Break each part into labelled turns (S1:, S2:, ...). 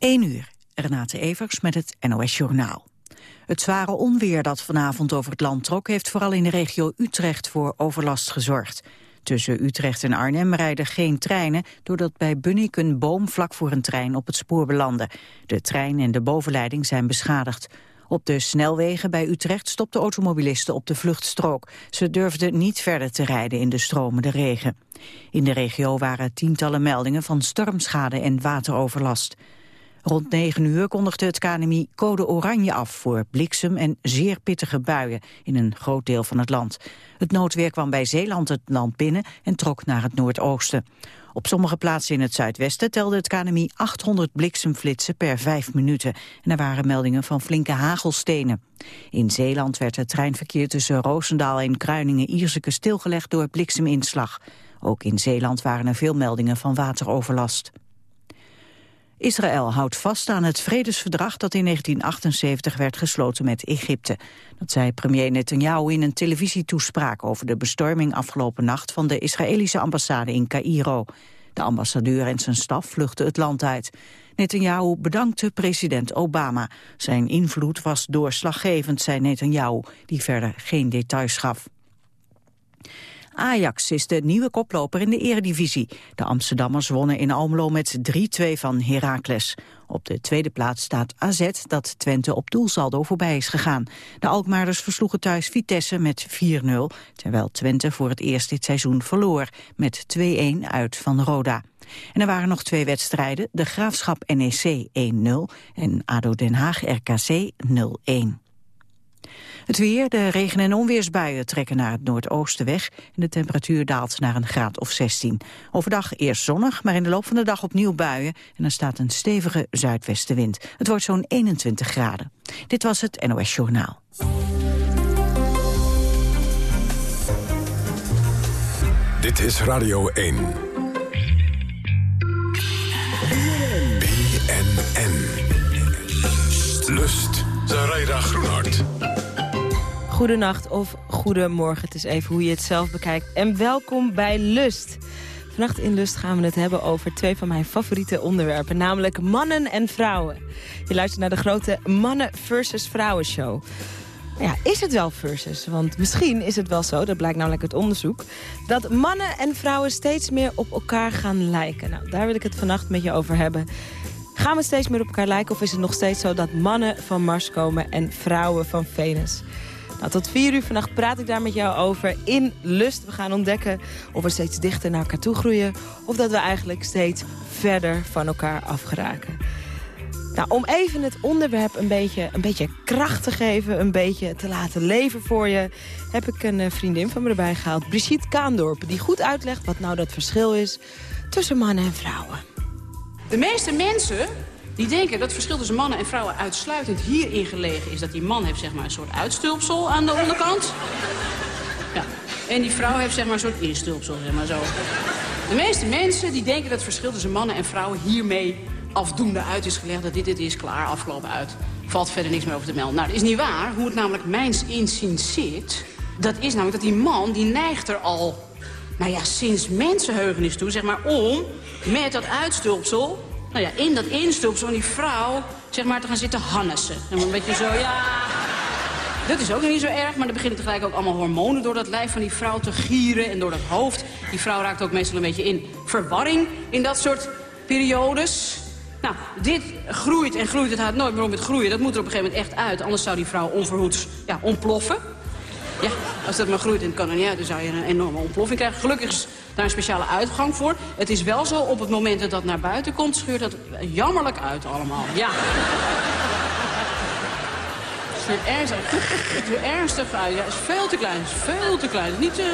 S1: 1 uur. Renate Evers met het NOS Journaal. Het zware onweer dat vanavond over het land trok... heeft vooral in de regio Utrecht voor overlast gezorgd. Tussen Utrecht en Arnhem rijden geen treinen... doordat bij Bunnik een boom vlak voor een trein op het spoor belandde. De trein en de bovenleiding zijn beschadigd. Op de snelwegen bij Utrecht stopten automobilisten op de vluchtstrook. Ze durfden niet verder te rijden in de stromende regen. In de regio waren tientallen meldingen van stormschade en wateroverlast. Rond 9 uur kondigde het KNMI code oranje af voor bliksem en zeer pittige buien in een groot deel van het land. Het noodweer kwam bij Zeeland het land binnen en trok naar het noordoosten. Op sommige plaatsen in het zuidwesten telde het KNMI 800 bliksemflitsen per vijf minuten. En er waren meldingen van flinke hagelstenen. In Zeeland werd het treinverkeer tussen Roosendaal en Kruiningen-Ierseke stilgelegd door blikseminslag. Ook in Zeeland waren er veel meldingen van wateroverlast. Israël houdt vast aan het vredesverdrag dat in 1978 werd gesloten met Egypte. Dat zei premier Netanyahu in een televisietoespraak over de bestorming afgelopen nacht van de Israëlische ambassade in Cairo. De ambassadeur en zijn staf vluchtten het land uit. Netanyahu bedankte president Obama. Zijn invloed was doorslaggevend, zei Netanyahu, die verder geen details gaf. Ajax is de nieuwe koploper in de eredivisie. De Amsterdammers wonnen in Almelo met 3-2 van Heracles. Op de tweede plaats staat AZ, dat Twente op doelsaldo voorbij is gegaan. De Alkmaarders versloegen thuis Vitesse met 4-0... terwijl Twente voor het eerst dit seizoen verloor... met 2-1 uit van Roda. En er waren nog twee wedstrijden, de Graafschap NEC 1-0... en ADO Den Haag RKC 0-1. Het weer, de regen- en onweersbuien trekken naar het noordoosten weg... en de temperatuur daalt naar een graad of 16. Overdag eerst zonnig, maar in de loop van de dag opnieuw buien... en er staat een stevige zuidwestenwind. Het wordt zo'n 21 graden. Dit was het NOS Journaal.
S2: Dit is Radio 1. BNN. Lust. Zaraida Groenhart.
S3: Goedenacht of goedemorgen. Het is even hoe je het zelf bekijkt. En welkom bij Lust. Vannacht in Lust gaan we het hebben over twee van mijn favoriete onderwerpen. Namelijk mannen en vrouwen. Je luistert naar de grote mannen versus vrouwen show. Ja, is het wel versus? Want misschien is het wel zo, dat blijkt namelijk uit onderzoek... dat mannen en vrouwen steeds meer op elkaar gaan lijken. Nou, daar wil ik het vannacht met je over hebben. Gaan we steeds meer op elkaar lijken of is het nog steeds zo dat mannen van Mars komen en vrouwen van Venus? Nou, tot vier uur vannacht praat ik daar met jou over in Lust. We gaan ontdekken of we steeds dichter naar elkaar toe groeien... of dat we eigenlijk steeds verder van elkaar afgeraken. Nou, om even het onderwerp een beetje, een beetje kracht te geven... een beetje te laten leven voor je... heb ik een eh, vriendin van me erbij gehaald, Brigitte Kaandorp... die goed uitlegt wat nou dat verschil is tussen mannen en vrouwen.
S4: De meeste mensen die denken dat het verschil tussen mannen en vrouwen uitsluitend hierin gelegen is. Dat die man heeft zeg maar een soort uitstulpsel aan de onderkant. Ja. En die vrouw heeft zeg maar een soort instulpsel, zeg maar zo. De meeste mensen die denken dat het verschil tussen mannen en vrouwen hiermee afdoende uit is gelegd. Dat dit het is, klaar, afgelopen uit. Valt verder niks meer over te melden. Nou, dat is niet waar. Hoe het namelijk mijns inziens zit... dat is namelijk dat die man, die neigt er al... nou ja, sinds mensenheugenis toe, zeg maar, om met dat uitstulpsel nou ja, in dat instulpsel van die vrouw, zeg maar, te gaan zitten hannessen. En een beetje zo, ja... Dat is ook niet zo erg, maar er beginnen tegelijk ook allemaal hormonen door dat lijf van die vrouw te gieren en door dat hoofd. Die vrouw raakt ook meestal een beetje in verwarring in dat soort periodes. Nou, dit groeit en groeit, het gaat nooit meer om het groeien. Dat moet er op een gegeven moment echt uit, anders zou die vrouw onverhoeds ja, ontploffen. Ja, als dat maar groeit en het kan er niet uit, dan zou je een enorme ontploffing krijgen. Gelukkig is daar een speciale uitgang voor. Het is wel zo, op het moment dat dat naar buiten komt, scheurt dat jammerlijk uit allemaal. Ja. Het is ernstig, ernstig uit. Ja, is veel te klein. Veel te klein. Niet, uh,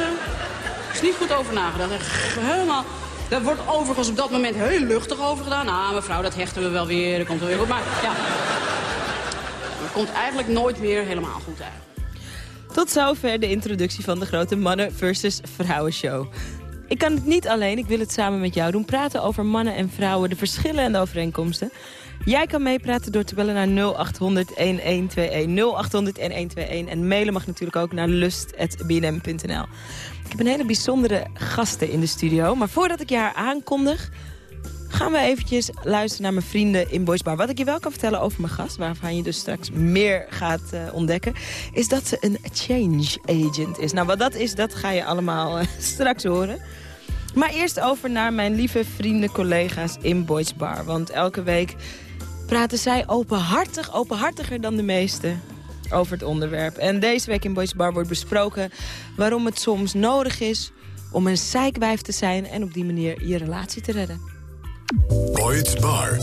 S4: is niet goed over nagedacht. Helemaal... Daar wordt overigens op dat moment heel luchtig over gedaan. Nou, mevrouw, dat hechten we wel weer. Dat komt wel weer goed. Maar ja, het komt eigenlijk nooit meer helemaal goed uit.
S3: Tot zover de introductie van de grote mannen versus vrouwen show. Ik kan het niet alleen, ik wil het samen met jou doen. Praten over mannen en vrouwen, de verschillen en de overeenkomsten. Jij kan meepraten door te bellen naar 0800-1121. 0800-1121. En mailen mag natuurlijk ook naar lust.bnm.nl. Ik heb een hele bijzondere gasten in de studio. Maar voordat ik je haar aankondig, gaan we eventjes luisteren naar mijn vrienden in Boys Bar. Wat ik je wel kan vertellen over mijn gast, waarvan je dus straks meer gaat uh, ontdekken... is dat ze een change agent is. Nou, wat dat is, dat ga je allemaal uh, straks horen. Maar eerst over naar mijn lieve vrienden, collega's in Boys Bar. Want elke week praten zij openhartig, openhartiger dan de meesten over het onderwerp. En deze week in Boys Bar wordt besproken waarom het soms nodig is om een zeikwijf te zijn en op die manier je relatie te redden.
S2: Boyd's Bar.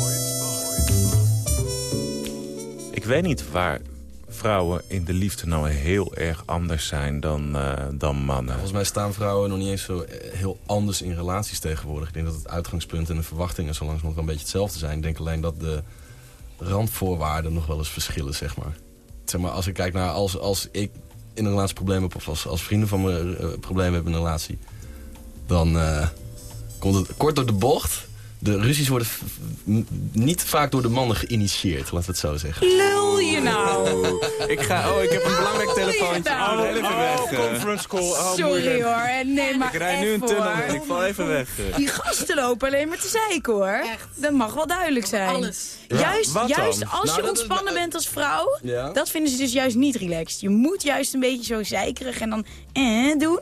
S5: Ik weet niet waar vrouwen in de liefde nou heel erg anders zijn dan, uh, dan mannen.
S6: Volgens mij staan vrouwen nog niet eens zo eh, heel anders in relaties tegenwoordig. Ik denk dat het uitgangspunt en de verwachtingen zo langzamerhand een beetje hetzelfde zijn. Ik denk alleen dat de randvoorwaarden nog wel eens verschillen, zeg maar. Zeg maar als ik kijk naar als, als ik in een relatie problemen heb... of als, als vrienden van me uh, problemen hebben in een relatie... dan uh, komt het kort door de bocht de ruzies worden niet vaak door de mannen geïnitieerd, laten we het zo zeggen.
S7: Lul je nou?
S8: ik ga, oh, ik heb een belangrijk telefoontje.
S7: Nou?
S8: Oh, even weg.
S5: Oh, conference call. Oh,
S7: Sorry hoor, nee maar
S8: Ik rijd nu een tunnel en ik val even weg.
S7: Die gasten lopen alleen maar te zeiken hoor.
S4: Echt.
S7: Dat mag wel duidelijk zijn.
S4: Alles.
S7: Juist, juist als
S6: Nou,
S7: je
S6: dat
S7: ontspannen bent als vrouw,
S6: Ja.
S7: dat vinden ze dus juist niet relaxed. Je moet juist een beetje zo zeikerig en dan eh doen.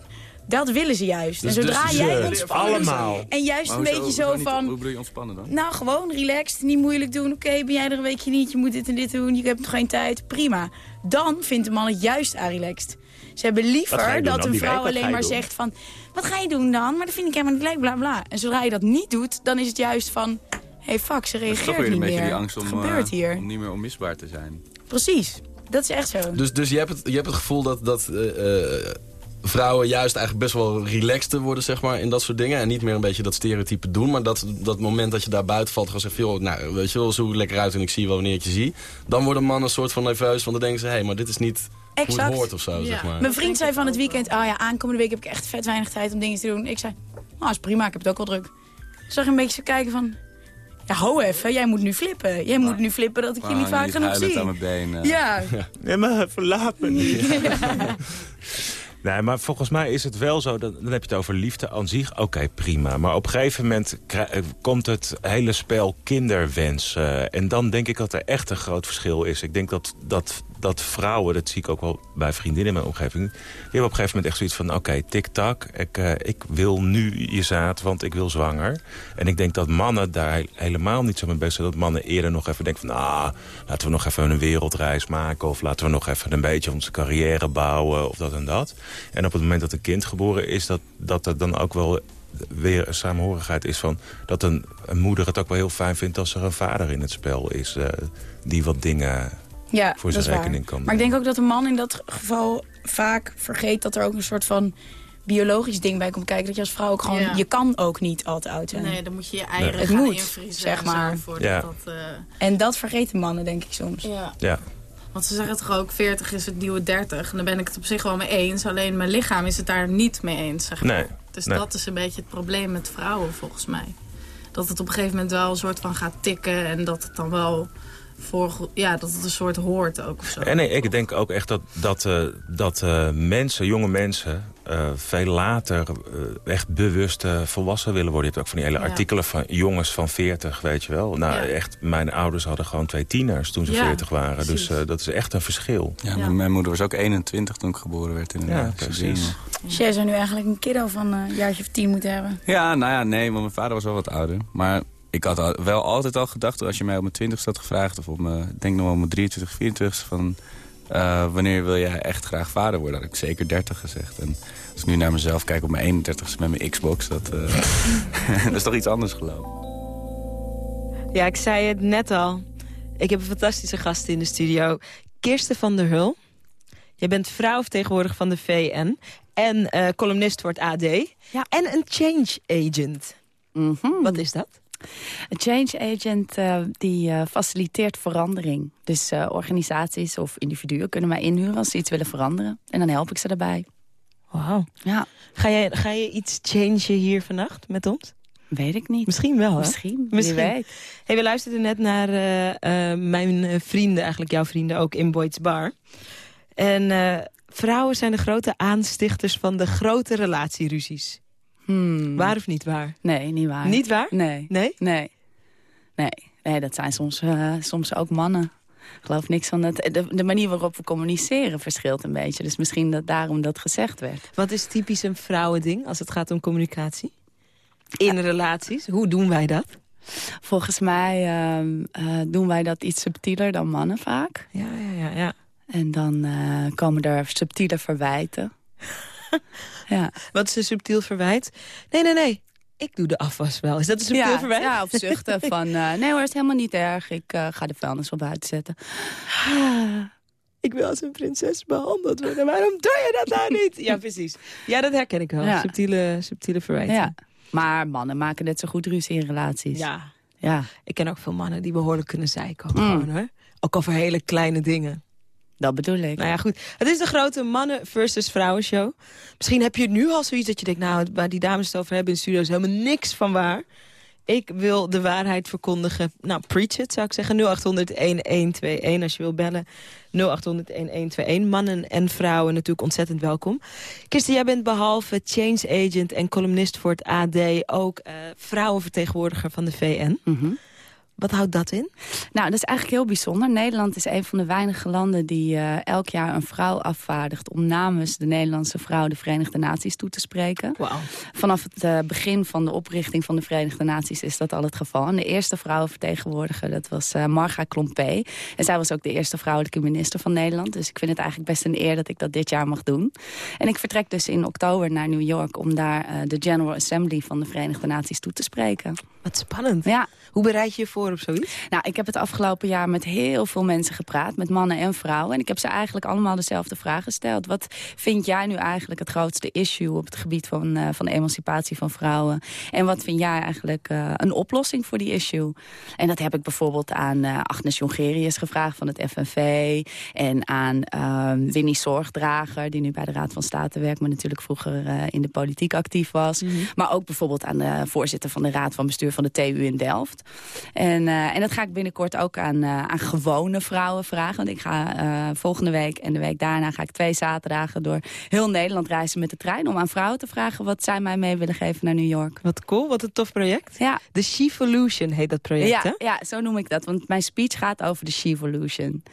S7: Dat willen ze juist.
S6: Dus-
S7: en zodra
S6: dus
S7: jij
S6: ze-
S7: ontspannen
S5: allemaal.
S7: En juist
S8: Maar
S7: een
S8: hoezo-
S7: beetje zo
S8: niet-
S7: van...
S8: Hoe bedoel je ontspannen dan?
S7: Nou, gewoon relaxed, niet moeilijk doen. Oké, ben jij er een weekje niet, je moet dit en dit doen, je hebt nog geen tijd. Prima. Dan vindt de man het juist relaxed. Ze hebben liever dat een vrouw alleen maar
S5: doen?
S7: zegt van... Wat ga je doen dan? Maar dat vind ik helemaal niet leuk, bla bla. En zodra je dat niet doet, dan is het juist van... hey, fuck, ze
S8: Dat is toch
S7: reageert
S8: weer een
S7: niet
S8: beetje
S7: meer.
S8: die angst om,
S7: gebeurt
S8: eh,
S7: hier?
S8: om niet meer onmisbaar te zijn.
S7: Precies. Dat is echt zo.
S6: Dus, dus je, hebt het, je hebt het gevoel dat, dat eh, eh, vrouwen juist eigenlijk best wel relaxed worden zeg maar, in dat soort dingen. En niet meer een beetje dat stereotype doen. Maar dat, dat moment dat je daar buiten valt, gewoon zegt... Joh, nou, weet je wel, zo lekker uit en ik zie je wel wanneer ik je zie. Dan worden mannen een soort van nerveus, want dan denken ze... hé, hey, maar dit is niet hoe het hoort of zo,
S4: Ja.
S6: zeg maar.
S7: Mijn vriend zei van het weekend... Oh ja, aankomende week heb ik echt vet weinig tijd om dingen te doen. Ik zei, nou is prima, ik heb het ook wel druk. Zag je een beetje zo kijken van... Ja, ho even, jij moet nu flippen. Jij moet nu flippen dat ik je
S8: Ah,
S7: niet vaak genoeg zie.
S8: aan mijn been. eh.
S7: Ja,
S5: Nee, maar verlaat me niet. Nee, maar volgens mij is het wel zo, dan, heb je het over liefde aan zich. Oké, prima. Maar op een gegeven moment eh, komt het hele spel kinderwens. eh, en dan denk ik dat er echt een groot verschil is. Ik denk dat, dat, dat vrouwen, dat zie ik ook wel bij vriendinnen in mijn omgeving... die hebben op een gegeven moment echt zoiets van... oké, tik-tak, ik, eh, ik wil nu je zaad, want ik wil zwanger. En ik denk dat mannen daar he- helemaal niet zo mee bezig zijn. Dat mannen eerder nog even denken van... ah, laten we nog even een wereldreis maken... of laten we nog even een beetje onze carrière bouwen of dat en dat. En op het moment dat een kind geboren is... dat, dat er dan ook wel weer een samenhorigheid is van... dat een, een moeder het ook wel heel fijn vindt als er een vader in het spel is... eh, die wat dingen
S7: ja
S5: voor zijn rekening kan
S7: Maar ik denk ook dat een man in dat geval vaak vergeet... dat er ook een soort van biologisch ding bij komt kijken. Dat je als vrouw ook gewoon...
S4: Ja.
S7: Je kan ook niet al te oud zijn.
S4: Nee, dan moet je je eieren gaan
S7: moet,
S4: invriezen
S7: zeg maar.
S4: voordat
S5: Ja.
S4: dat... eh,
S7: En dat vergeten mannen, denk ik soms.
S4: ja.
S5: Ja.
S4: Want ze zeggen toch ook 40 is het nieuwe 30. En daar ben ik het op zich wel mee eens. Alleen mijn lichaam is het daar niet mee eens, zeg maar.
S5: Nee,
S4: Dus
S5: nee.
S4: dat is een beetje het probleem met vrouwen, volgens mij. Dat het op een gegeven moment wel een soort van gaat tikken. En dat het dan wel voor... Ja, dat het een soort hoort ook of zo.
S5: En nee, ik denk ook echt dat, dat, eh, dat eh, mensen, jonge mensen... eh, veel later echt bewust volwassen willen worden. Je hebt ook van die hele
S4: Ja.
S5: artikelen van jongens van 40, weet je wel. Nou,
S4: Ja.
S5: echt, mijn ouders hadden gewoon twee tieners toen ze
S4: Ja,
S5: 40 waren. Dus
S4: precies.
S5: eh, dat is echt een verschil.
S8: Ja,
S4: Ja.
S8: Mijn, moeder was ook 21 toen ik geboren werd. Inderdaad.
S5: Ja,
S8: Dus
S5: precies.
S7: Dus jij zou nu eigenlijk een kiddo van eh, een jaartje of tien moeten hebben.
S8: Ja, nou ja, nee, want mijn vader was wel wat ouder. Maar ik had al- wel altijd al gedacht, als je mij op mijn 20 had gevraagd... of op mijn, ik denk nog wel op mijn 23, 24 van... eh, wanneer wil jij echt graag vader worden? Had ik zeker 30 gezegd. En als ik nu naar mezelf kijk op mijn 31 met mijn Xbox... Dat, eh, dat is toch iets anders gelopen.
S3: Ja, ik zei het net al. Ik heb een fantastische gast in de studio. Kirsten van der Hul. Je bent vrouwvertegenwoordiger van de VN. En eh, columnist voor het AD.
S9: Ja.
S3: En een change agent.
S9: Mhm.
S3: Wat is dat?
S9: Een change agent eh, die eh, faciliteert verandering. Dus eh, organisaties of individuen kunnen mij inhuren als ze iets willen veranderen. En dan help ik ze daarbij.
S3: Wauw.
S9: Ja,
S3: Ga je, ga je iets changen hier vannacht met ons?
S9: weet ik niet.
S3: Misschien wel, hè?
S9: Misschien,
S3: Misschien.
S9: wie weet.
S3: Hey, we luisterden net naar mijn vrienden, eigenlijk jouw vrienden ook in Boyd's Bar. En vrouwen zijn de grote aanstichters van de grote relatieruzies.
S9: Hmm.
S3: Waar of niet waar?
S9: Nee, niet waar.
S3: Niet waar?
S9: Nee.
S3: Nee?
S9: Nee. Nee, nee dat zijn soms, uh, soms ook mannen. Ik geloof niks van het. De, de, manier waarop we communiceren verschilt een beetje. Dus misschien dat daarom dat gezegd werd.
S3: Wat is typisch een vrouwending als het gaat om communicatie? In relaties, hoe doen wij dat?
S9: Volgens mij uh, uh, doen wij dat iets subtieler dan mannen vaak.
S3: Ja, ja, ja. ja.
S9: En dan uh, komen er subtiele verwijten.
S3: ja. Wat is een subtiel verwijt? Nee, nee, nee. Ik doe de afwas wel. Is dat een subtiel
S9: ja,
S3: verwijt?
S9: Ja, of zuchten van... Uh, nee hoor, het is helemaal niet erg. Ik uh, ga de vuilnis wel buiten zetten.
S3: ik wil als een prinses behandeld worden. Waarom doe je dat nou niet? Ja, precies. Ja, dat herken ik wel. Ja. Subtiele, subtiele verwijten. Ja.
S9: Maar mannen maken net zo goed ruzie in relaties.
S3: Ja. ja. Ik ken ook veel mannen die behoorlijk kunnen zeiken. Mm. Gewoon, hoor. Ook over hele kleine dingen.
S9: Dat bedoel ik.
S3: Nou ja, goed. Het is de grote mannen versus vrouwen show. Misschien heb je nu al zoiets dat je denkt... nou, waar die dames het over hebben in de studio is helemaal niks van waar. Ik wil de waarheid verkondigen. Nou, preach it, zou ik zeggen. 0800-1121 als je wil bellen. 0800-1121. Mannen en vrouwen natuurlijk ontzettend welkom. Kirsten, jij bent behalve change agent en columnist voor het AD... ook uh, vrouwenvertegenwoordiger van de VN. Mm wat houdt dat in?
S9: Nou, dat is eigenlijk heel bijzonder. Nederland is een van de weinige landen die uh, elk jaar een vrouw afvaardigt... om namens de Nederlandse vrouw de Verenigde Naties toe te spreken.
S3: Wow.
S9: Vanaf het uh, begin van de oprichting van de Verenigde Naties is dat al het geval. En de eerste vrouwenvertegenwoordiger, dat was uh, Marga Klompé. En zij was ook de eerste vrouwelijke minister van Nederland. Dus ik vind het eigenlijk best een eer dat ik dat dit jaar mag doen. En ik vertrek dus in oktober naar New York... om daar de General Assembly van de Verenigde Naties toe te spreken.
S3: Wat spannend.
S9: Ja.
S3: Hoe bereid je je voor op zoiets?
S9: Nou, ik heb het afgelopen jaar met heel veel mensen gepraat. Met mannen en vrouwen. En ik heb ze eigenlijk allemaal dezelfde vraag gesteld. Wat vind jij nu eigenlijk het grootste issue op het gebied van, uh, van de emancipatie van vrouwen? En wat vind jij eigenlijk uh, een oplossing voor die issue? En dat heb ik bijvoorbeeld aan uh, Agnes Jongerius gevraagd van het FNV. En aan Winnie Zorgdrager, die nu bij de Raad van State werkt... maar natuurlijk vroeger in de politiek actief was. Mm -hmm. Maar ook bijvoorbeeld aan de voorzitter van de Raad van Bestuur van de TU in Delft. En, uh, en dat ga ik binnenkort ook aan, uh, aan gewone vrouwen vragen. Want ik ga uh, volgende week en de week daarna ga ik twee zaterdagen door heel Nederland reizen met de trein. Om aan vrouwen te vragen wat zij mij mee willen geven naar New York.
S3: Wat cool, wat een tof project.
S9: Ja.
S3: De She-Volution heet dat project,
S9: ja,
S3: hè?
S9: Ja, zo noem ik dat. Want mijn speech gaat over de She-Volution.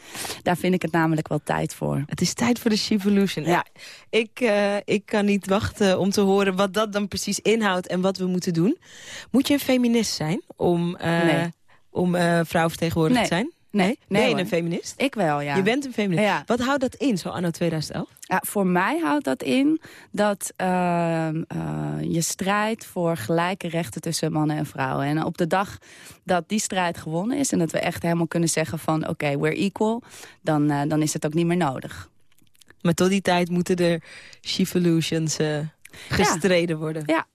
S9: Daar vind ik het namelijk wel tijd voor.
S3: Het is tijd voor de She-Volution. Ja. Ik, ik kan niet wachten om te horen wat dat dan precies inhoudt en wat we moeten doen. Moet je een feminist zijn om...
S9: Nee
S3: om uh, vrouwvertegenwoordiger
S9: nee.
S3: te zijn?
S9: Nee. nee
S3: ben je een feminist?
S9: Ik wel, ja.
S3: Je bent een feminist.
S9: Ja.
S3: Wat houdt dat in, zo anno 2011?
S9: Ja, voor mij houdt dat in dat uh, uh, je strijdt voor gelijke rechten tussen mannen en vrouwen. En op de dag dat die strijd gewonnen is... en dat we echt helemaal kunnen zeggen van oké, okay, we're equal... Dan, uh, dan is het ook niet meer nodig.
S3: Maar tot die tijd moeten er She-Volutions gestreden
S9: ja.
S3: worden.
S9: Ja,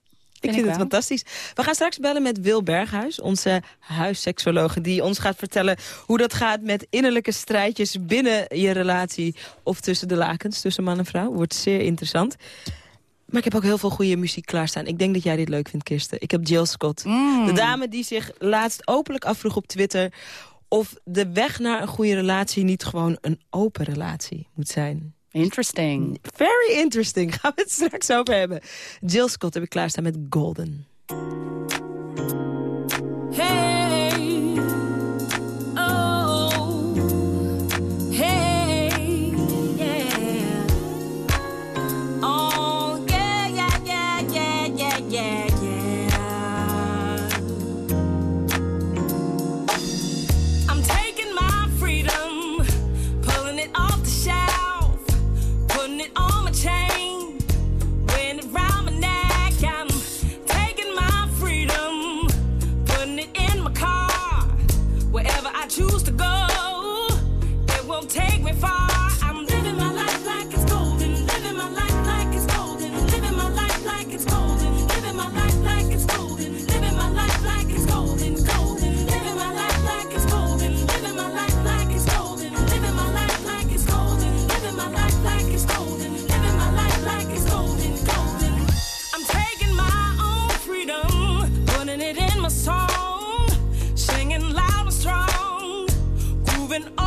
S3: ik vind, het fantastisch. We gaan straks bellen met Wil Berghuis, onze huisseksologe... die ons gaat vertellen hoe dat gaat met innerlijke strijdjes... binnen je relatie of tussen de lakens, tussen man en vrouw. Wordt zeer interessant. Maar ik heb ook heel veel goede muziek klaarstaan. Ik denk dat jij dit leuk vindt, Kirsten. Ik heb Jill Scott.
S9: Mm.
S3: De dame die zich laatst openlijk afvroeg op Twitter... of de weg naar een goede relatie niet gewoon een open relatie moet zijn.
S9: Interesting.
S3: Very interesting. Gaan we het straks over hebben. Jill Scott heb ik klaarstaan met Golden.
S10: Hey. moving on.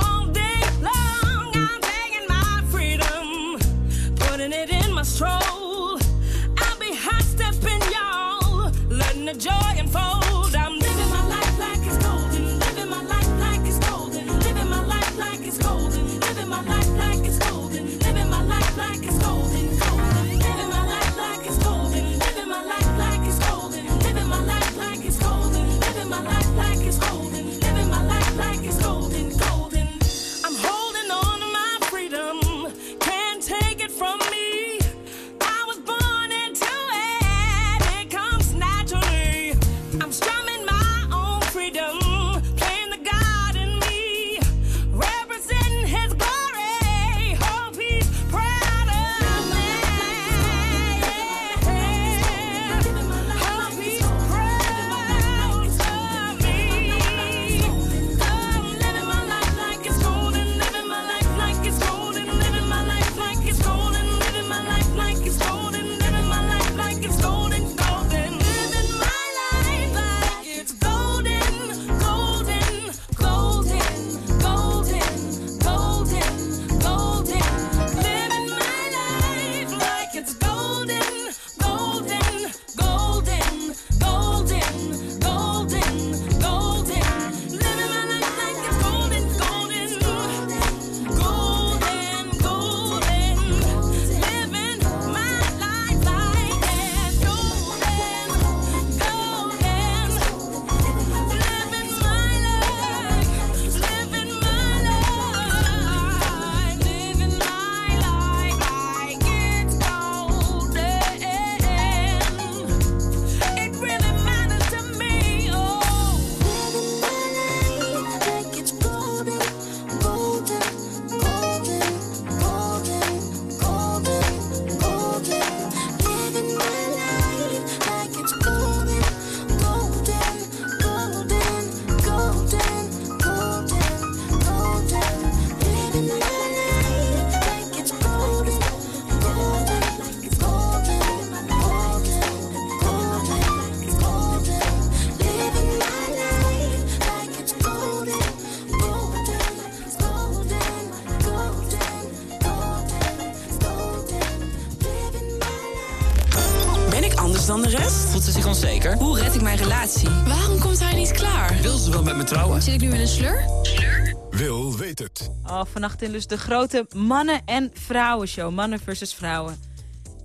S3: Vannacht in dus de grote mannen- en vrouwenshow. Mannen versus vrouwen.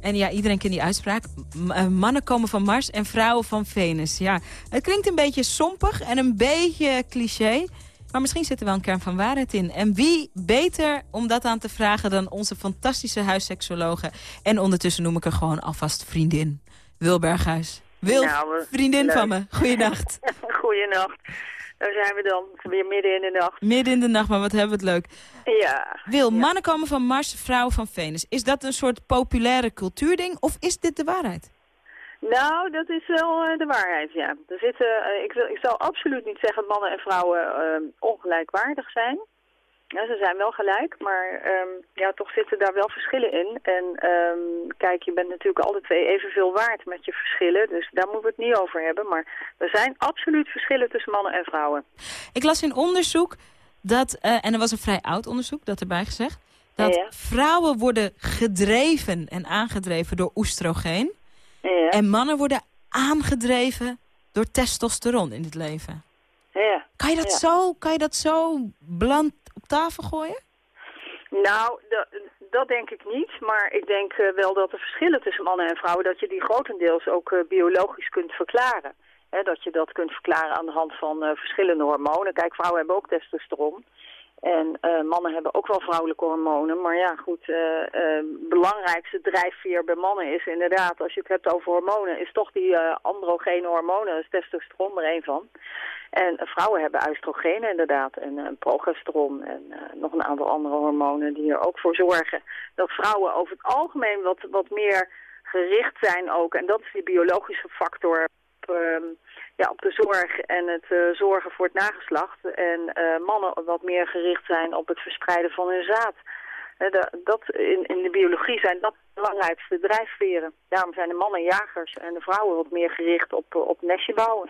S3: En ja, iedereen kent die uitspraak. Eh, mannen komen van Mars en vrouwen van Venus. Ja, het klinkt een beetje sompig en een beetje cliché. Maar misschien zit er wel een kern van waarheid in. En wie beter om dat aan te vragen dan onze fantastische huisseksologe. En ondertussen noem ik er gewoon alvast vriendin. Wil Berghuis. Wil,
S11: Nou, eh,
S3: vriendin
S11: leuk.
S3: van me. Goeienacht.
S11: Goeienacht. Daar zijn we dan, weer midden in de nacht.
S3: Midden in de nacht, maar wat hebben we het leuk.
S11: Ja.
S3: Wil, mannen komen van Mars, vrouwen van Venus. Is dat een soort populaire cultuurding of is dit de waarheid?
S11: Nou, dat is wel eh, de waarheid, ja. Er zitten, eh, ik, wil, ik zal absoluut niet zeggen dat mannen en vrouwen eh, ongelijkwaardig zijn. Ja, ze zijn wel gelijk, maar ehm, ja, toch zitten daar wel verschillen in. En ehm, kijk, je bent natuurlijk alle twee evenveel waard met je verschillen, dus daar moeten we het niet over hebben. Maar er zijn absoluut verschillen tussen mannen en vrouwen.
S3: Ik las in onderzoek dat, eh, en er was een vrij oud onderzoek, dat erbij gezegd... dat
S11: Ja.
S3: vrouwen worden gedreven en aangedreven door oestrogeen...
S11: Ja.
S3: en mannen worden aangedreven door testosteron in het leven.
S11: Ja.
S3: Kan je dat, zo, kan je dat zo bland gooien?
S11: Nou, dat, denk ik niet. Maar ik denk eh, wel dat de verschillen tussen mannen en vrouwen... dat je die grotendeels ook eh, biologisch kunt verklaren. Dat je dat kunt verklaren aan de hand van eh, verschillende hormonen. Kijk, vrouwen hebben ook testosteron. En mannen hebben ook wel vrouwelijke hormonen. Maar ja, goed, eh, belangrijkste drijfveer bij mannen is inderdaad... als je het hebt over hormonen, is toch die androgene hormonen. Testosteron er één van. En eh, vrouwen hebben oestrogenen inderdaad en eh, progesteron en eh, nog een aantal andere hormonen die er ook voor zorgen dat vrouwen over het algemeen wat, wat meer gericht zijn ook. En dat is die biologische factor op, ehm, ja, op de zorg en het zorgen voor het nageslacht. En mannen wat meer gericht zijn op het verspreiden van hun zaad. Da- dat in, in de biologie zijn dat de belangrijkste drijfveren. Daarom zijn de mannen jagers en de vrouwen wat meer gericht op, op nestje bouwen.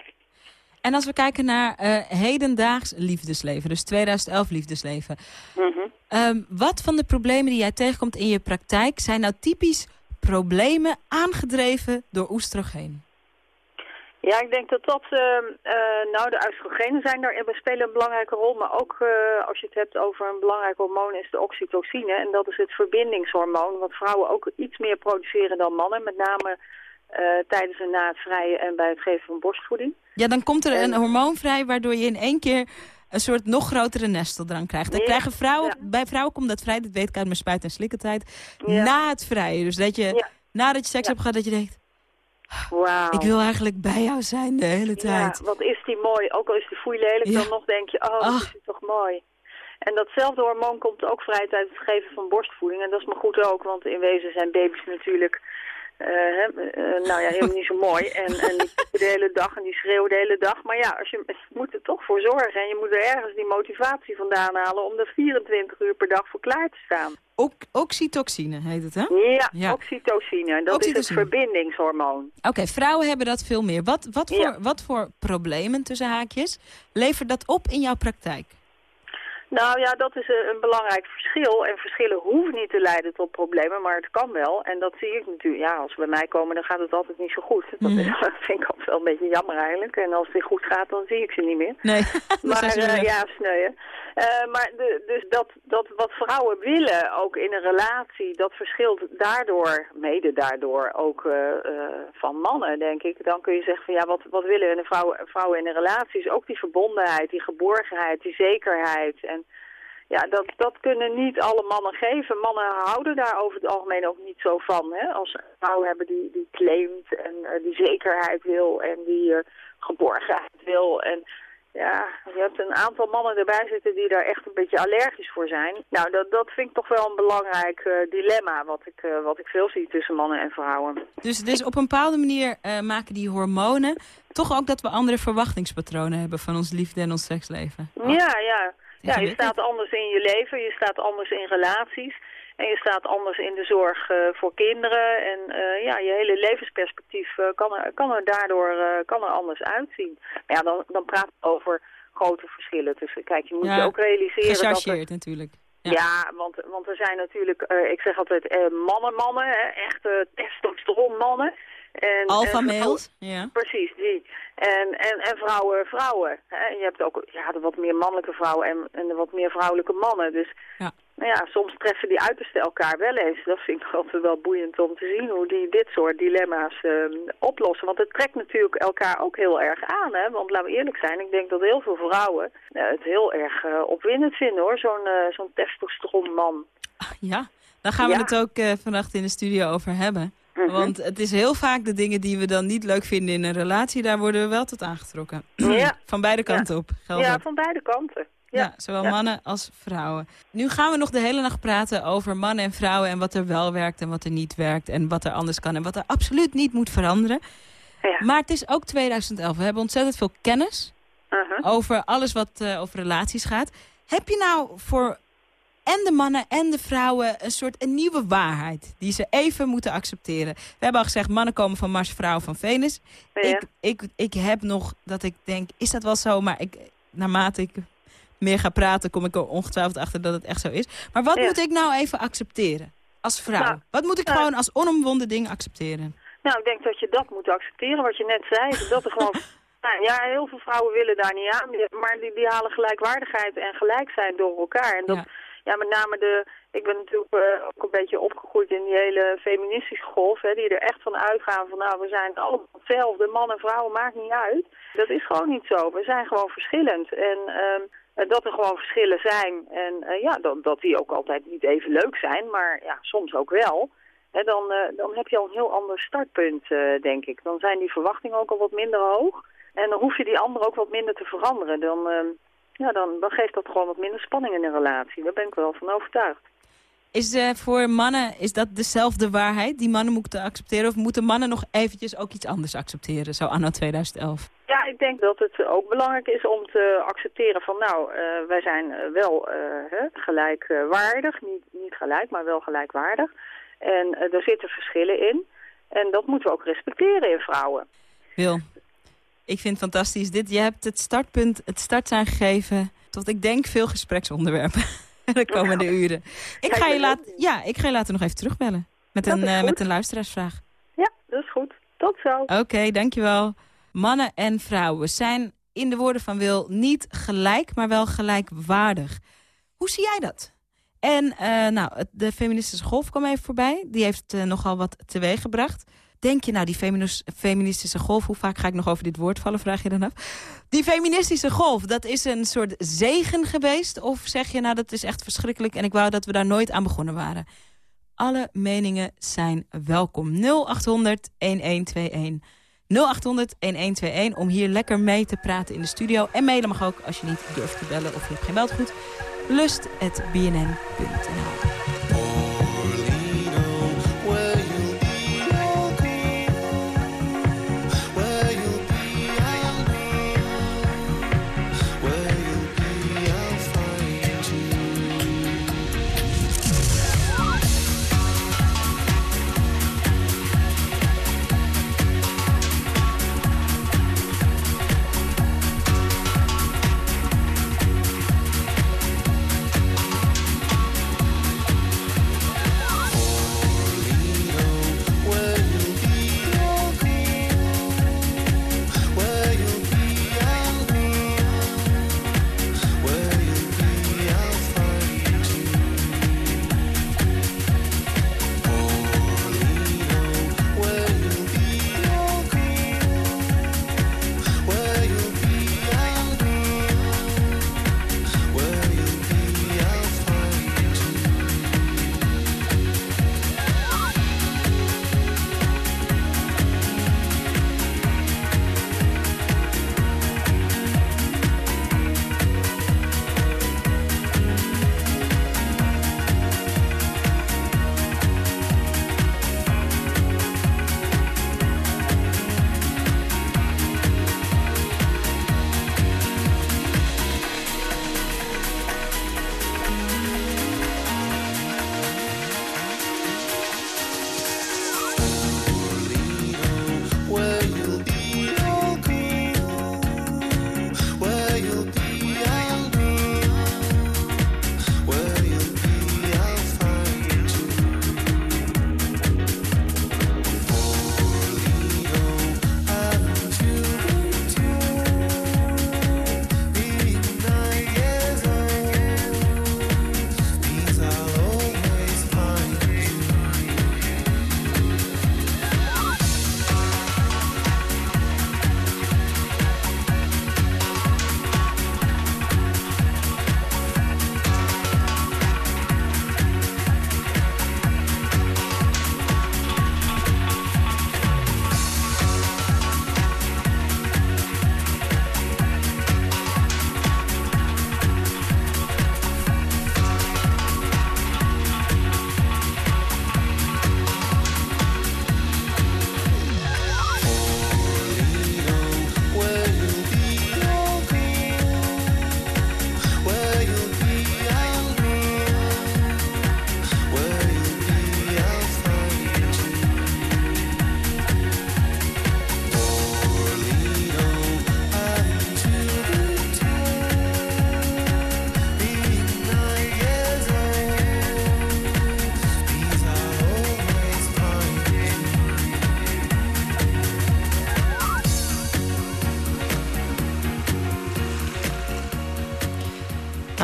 S3: En als we kijken naar eh, hedendaags liefdesleven, dus 2011 liefdesleven.
S11: Mhm.
S3: Ehm, wat van de problemen die jij tegenkomt in je praktijk zijn nou typisch problemen aangedreven door oestrogeen?
S11: Ja, ik denk dat dat, ehm, eh, nou de oestrogenen zijn daar, spelen een belangrijke rol. Maar ook eh, als je het hebt over een belangrijk hormoon is de oxytocine. En dat is het verbindingshormoon, wat vrouwen ook iets meer produceren dan mannen. Met name eh, tijdens en na het vrije en bij het geven van borstvoeding.
S3: Ja, dan komt er een
S11: En-
S3: hormoon vrij waardoor je in één keer een soort nog grotere nesteldrang krijgt. Dan krijgen vrouwen,
S11: ja.
S3: Bij vrouwen komt dat vrij, dat weet ik uit mijn spuit- en slikkentijd,
S11: Ja.
S3: na het vrije. Dus dat je,
S11: Ja.
S3: nadat je seks hebt gehad, dat je denkt,
S11: Wauw.
S3: ik wil eigenlijk bij jou zijn de hele tijd.
S11: Ja, wat is die mooi. Ook al is die foei lelijk, dan nog denk je, oh,
S3: Ach.
S11: dat is toch mooi. En datzelfde hormoon komt ook vrij tijdens het geven van borstvoeding. En dat is maar goed ook, want in wezen zijn baby's natuurlijk... eh, hè, eh, nou ja, helemaal niet zo mooi. En, en die de hele dag en die schreeuwen de hele dag. Maar ja, als je, je moet er toch voor zorgen. En je moet er ergens die motivatie vandaan halen om er 24 uur per dag voor klaar te staan.
S3: Ook, oxytocine heet het, hè?
S11: Ja,
S3: Ja.
S11: oxytocine. En dat is het verbindingshormoon.
S3: Oké, vrouwen hebben dat veel meer. Wat, wat, voor,
S11: Ja.
S3: wat voor problemen, tussen haakjes, levert dat op in jouw praktijk?
S11: Nou ja, dat is een, belangrijk verschil. En verschillen hoeven niet te leiden tot problemen, maar het kan wel. En dat zie ik natuurlijk. Ja, als ze bij mij komen, dan gaat het altijd niet zo goed. Dat is, vind ik altijd wel een beetje jammer eigenlijk. En als het weer goed gaat, dan zie ik ze niet meer.
S3: Nee,
S11: Maar eh, ja, sneuien. Eh, maar de, dus dat, dat wat vrouwen willen, ook in een relatie, dat verschilt daardoor, mede daardoor, ook eh, van mannen, denk ik. Dan kun je zeggen van ja, wat, wat willen een vrouw, vrouwen in een relatie? Is ook die verbondenheid, die geborgenheid, die zekerheid. En ja, dat, dat kunnen niet alle mannen geven. Mannen houden daar over het algemeen ook niet zo van. Hè? Als een vrouw hebben die, die claimt en eh, die zekerheid wil en die eh, geborgenheid wil. En ja, je hebt een aantal mannen erbij zitten die daar echt een beetje allergisch voor zijn. Nou, dat, dat vind ik toch wel een belangrijk eh, dilemma wat ik, wat ik veel zie tussen mannen en vrouwen.
S3: Dus, dus op een bepaalde manier maken die hormonen toch ook dat we andere verwachtingspatronen hebben van ons liefde en ons seksleven.
S11: Ja, ja. Ja, je staat anders in je leven, je staat anders in relaties. En je staat anders in de zorg eh, voor kinderen. En eh, ja, je hele levensperspectief eh, kan, er, kan er daardoor kan er anders uitzien. Maar ja, dan, dan praat het over grote verschillen. Dus kijk, je moet je ook realiseren dat er,
S3: natuurlijk.
S11: Ja, want, want er zijn natuurlijk, ik zeg altijd, eh, mannen-mannen, hè, echte testosteron-mannen. En,
S3: Alpha
S11: en-
S3: males? Ja.
S11: Precies, die. En, en, en vrouwen, vrouwen. Hè? Je hebt ook ja, de wat meer mannelijke vrouwen en, en de wat meer vrouwelijke mannen. Dus
S3: Ja.
S11: nou ja, soms treffen die uitersten elkaar wel eens. Dat vind ik altijd wel boeiend om te zien hoe die dit soort dilemma's ehm, oplossen. Want het trekt natuurlijk elkaar ook heel erg aan. Hè? Want laten we eerlijk zijn, ik denk dat heel veel vrouwen eh, het heel erg eh, opwindend vinden hoor. Zo'n eh, zo'n testosteronman.
S3: Ja, daar gaan we
S11: Ja.
S3: het ook vannacht in de studio over hebben.
S11: Mhm.
S3: Want het is heel vaak de dingen die we dan niet leuk vinden in een relatie... daar worden we wel tot aangetrokken.
S11: Ja.
S3: Van beide kanten op. Geldt
S11: Ja, van beide kanten.
S3: Ja, zowel
S11: Ja.
S3: mannen als vrouwen. Nu gaan we nog de hele nacht praten over mannen en vrouwen... en wat er wel werkt en wat er niet werkt... en wat er anders kan en wat er absoluut niet moet veranderen.
S11: Ja.
S3: Maar het is ook 2011. We hebben ontzettend veel kennis
S11: Uh-huh.
S3: over alles wat eh, over relaties gaat. Heb je nou voor en de mannen en de vrouwen een soort een nieuwe waarheid... die ze even moeten accepteren? We hebben al gezegd, mannen komen van Mars, vrouwen van Venus.
S11: Ja.
S3: Ik, ik, ik heb nog dat ik denk, is dat wel zo? Maar ik, naarmate ik meer ga praten, kom ik er ongetwijfeld achter dat het echt zo is. Maar wat
S11: Ja.
S3: moet ik nou even accepteren als vrouw?
S11: Nou,
S3: wat moet ik
S11: nou,
S3: gewoon als onomwonden ding accepteren?
S11: Nou, ik denk dat je dat moet accepteren, wat je net zei. Dat er gewoon... Nou, ja, heel veel vrouwen willen daar niet aan, maar die, die halen gelijkwaardigheid en gelijk zijn door elkaar. En dat,
S3: Ja.
S11: Ja, met name de... Ik ben natuurlijk eh, ook een beetje opgegroeid in die hele feministische golf, hè, die er echt van uitgaan van, nou, we zijn allemaal hetzelfde, man en vrouw, maakt niet uit. Dat is gewoon niet zo. We zijn gewoon verschillend. En ehm, eh, dat er gewoon verschillen zijn en eh, ja, dat, dat die ook altijd niet even leuk zijn, maar ja, soms ook wel. Hè, dan, dan heb je al een heel ander startpunt, eh, denk ik. Dan zijn die verwachtingen ook al wat minder hoog. En dan hoef je die ander ook wat minder te veranderen. Dan, eh, ja, dan, dan geeft dat gewoon wat minder spanning in een relatie. Daar ben ik wel van overtuigd.
S3: Is eh, voor mannen is dat dezelfde waarheid die mannen moeten accepteren? Of moeten mannen nog eventjes ook iets anders accepteren, zo anno 2011?
S11: Ja, ik denk dat het ook belangrijk is om te accepteren van nou, eh, wij zijn eh, wel hè, gelijkwaardig. Niet, niet gelijk, maar wel gelijkwaardig. En er zitten verschillen in. En dat moeten we ook respecteren in vrouwen.
S3: Wil, ik vind het fantastisch. Dit, je hebt het startpunt, het startsein gegeven tot ik denk veel gespreksonderwerpen de komende uren. Ik ga, je laat, ja, ik ga je later nog even terugbellen met
S11: Dat
S3: een, eh, met een luisteraarsvraag.
S11: Ja, dat is goed. Tot zo.
S3: Oké, dankjewel. Mannen en vrouwen zijn in de woorden van Wil niet gelijk, maar wel gelijkwaardig. Hoe zie jij dat? En eh, nou, de feministische golf kwam even voorbij. Die heeft eh, nogal wat teweeggebracht. Denk je nou, die feministische golf... hoe vaak ga ik nog over dit woord vallen, vraag je dan af? Die feministische golf, dat is een soort zegen geweest? Of zeg je, nou, dat is echt verschrikkelijk... en ik wou dat we daar nooit aan begonnen waren? Alle meningen zijn welkom. 0800 1121. 0800 1121 om hier lekker mee te praten in de studio. En mailen mag ook als je niet durft te bellen of je hebt geen belgoed. lust.bnn.nl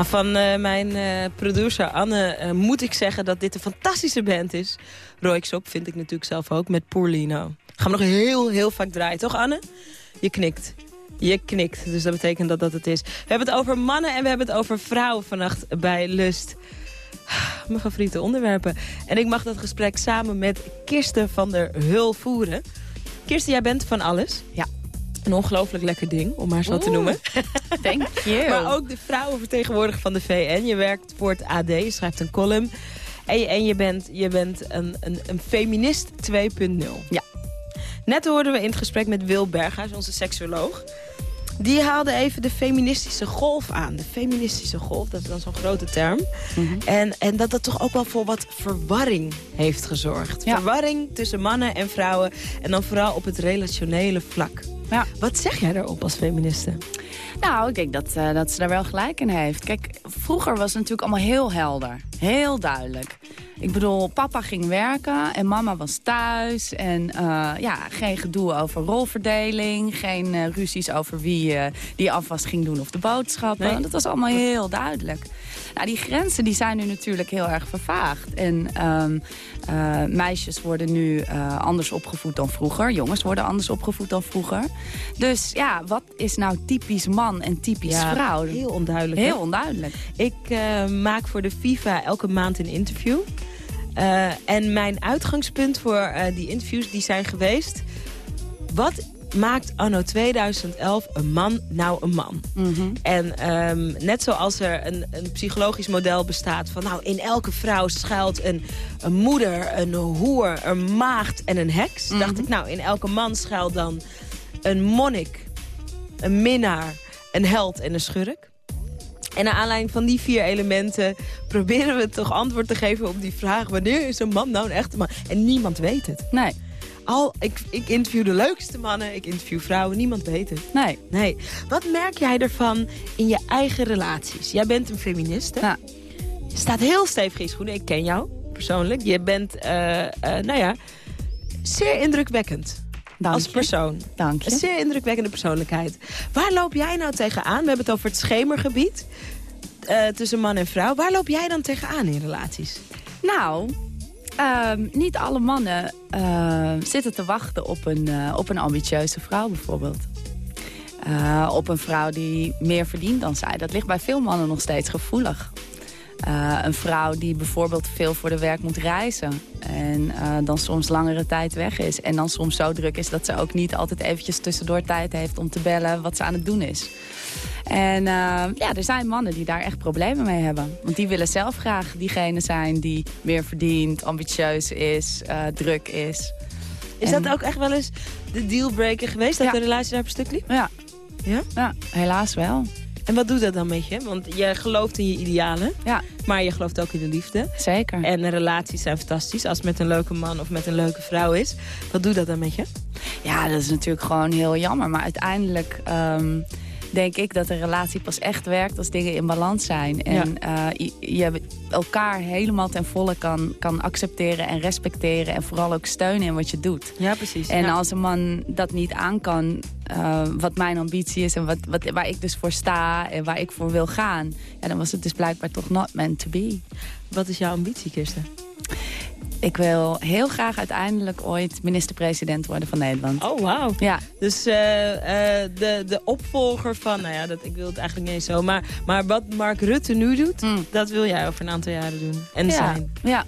S3: van eh, mijn eh, producer Anne eh, moet ik zeggen dat dit een fantastische band is. Roixop vind ik natuurlijk zelf ook, met Poorlino. Gaan we nog heel, heel vaak draaien, toch Anne? Je knikt. Je knikt, dus dat betekent dat dat het is. We hebben het over mannen en we hebben het over vrouwen vannacht bij Lust. Mijn favoriete onderwerpen. En ik mag dat gesprek samen met Kirsten van der Hul voeren. Kirsten, jij bent van alles.
S9: Ja.
S3: Een ongelooflijk lekker ding, om maar zo te noemen.
S9: Thank you.
S3: Maar ook de vrouwenvertegenwoordiger van de VN. Je werkt voor het AD, je schrijft een column. En je, en je bent, je bent een, een, een feminist 2.0.
S9: Ja.
S3: Net hoorden we in het gesprek met Wil Berghuis, onze seksuoloog. Die haalde even de feministische golf aan. De feministische golf, dat is dan zo'n grote term.
S9: Mhm.
S3: en, en dat dat toch ook wel voor wat verwarring heeft gezorgd.
S9: Ja.
S3: Verwarring tussen mannen en vrouwen. En dan vooral op het relationele vlak.
S9: Ja.
S3: Wat zeg jij daarop als feministe?
S9: Nou, ik denk dat, eh, dat ze daar wel gelijk in heeft. Kijk, vroeger was het natuurlijk allemaal heel helder. Heel duidelijk. Ik bedoel, papa ging werken en mama was thuis. En eh, ja, geen gedoe over rolverdeling. Geen eh, ruzies over wie die afwas ging doen of de boodschappen.
S3: Nee.
S9: Dat was allemaal heel duidelijk. Nou, die grenzen die zijn nu natuurlijk heel erg vervaagd. En ehm, eh, meisjes worden nu eh, anders opgevoed dan vroeger. Jongens worden anders opgevoed dan vroeger. Dus ja, wat is nou typisch man en typisch
S3: Ja,
S9: vrouw?
S3: Heel onduidelijk. hè?
S9: Heel onduidelijk.
S3: Ik eh, maak voor de FIFA elke maand een interview. En mijn uitgangspunt voor die interviews die zijn geweest... wat maakt anno 2011 een man nou een man? En ehm, net zoals er een, een psychologisch model bestaat van... nou, in elke vrouw schuilt een, een moeder, een hoer, een maagd en een heks... dacht ik, nou, in elke man schuilt dan een monnik, een minnaar, een held en een schurk. En naar aanleiding van die vier elementen proberen we toch antwoord te geven op die vraag... wanneer is een man nou een echte man? En niemand weet het.
S9: Nee,
S3: Al, ik, ik interview de leukste mannen, ik interview vrouwen, niemand weet het.
S9: nee.
S3: Nee. Wat merk jij ervan in je eigen relaties? Jij bent een feministe.
S9: Ja.
S3: Je staat heel stevig in je schoenen. Ik ken jou persoonlijk. Je bent, eh, eh, nou ja, zeer indrukwekkend.
S9: Dank
S3: als persoon.
S9: Dank
S3: Een
S9: je.
S3: zeer indrukwekkende persoonlijkheid. Waar loop jij nou tegenaan? We hebben het over het schemergebied. eh, tussen man en vrouw. Waar loop jij dan tegenaan in relaties?
S9: Nou, ehm, niet alle mannen eh, zitten te wachten op een, eh, op een ambitieuze vrouw bijvoorbeeld. Eh, op een vrouw die meer verdient dan zij. Dat ligt bij veel mannen nog steeds gevoelig. Eh, een vrouw die bijvoorbeeld veel voor de werk moet reizen. En dan soms langere tijd weg is. En dan soms zo druk is dat ze ook niet altijd eventjes tussendoor tijd heeft om te bellen wat ze aan het doen is. En eh, ja, er zijn mannen die daar echt problemen mee hebben. Want die willen zelf graag diegene zijn die meer verdient, ambitieus is, eh, druk is.
S3: Is
S9: En-
S3: dat ook echt wel eens de dealbreaker geweest? Dat
S9: Ja.
S3: de relatie daar op stuk liep?
S9: Ja.
S3: Ja?
S9: Ja, helaas wel.
S3: En wat doet dat dan met je? Want je gelooft in je idealen.
S9: Ja,
S3: Maar je gelooft ook in de liefde.
S9: zeker.
S3: En relaties zijn fantastisch. Als het met een leuke man of met een leuke vrouw is. Wat doet dat dan met je?
S9: Ja, dat is natuurlijk gewoon heel jammer. Maar uiteindelijk ehm, denk ik dat een relatie pas echt werkt als dingen in balans zijn. En eh, je, je elkaar helemaal ten volle kan, kan accepteren en respecteren. En vooral ook steunen in wat je doet.
S3: Ja, precies.
S9: En
S3: ja.
S9: als een man dat niet aan kan, eh, wat mijn ambitie is... en wat, wat, waar ik dus voor sta en waar ik voor wil gaan... Ja, dan was het dus blijkbaar toch not meant to be.
S3: Wat is jouw ambitie, Kirsten?
S9: Ik wil heel graag uiteindelijk ooit minister-president worden van Nederland.
S3: Oh, wauw.
S9: Ja,
S3: Dus eh, eh, de, de opvolger van, nou ja, dat, ik wil het eigenlijk niet eens zo. Maar, maar wat Mark Rutte nu doet,
S9: Mm.
S3: dat wil jij over een aantal jaren doen. En
S9: ja,
S3: zijn.
S9: ja,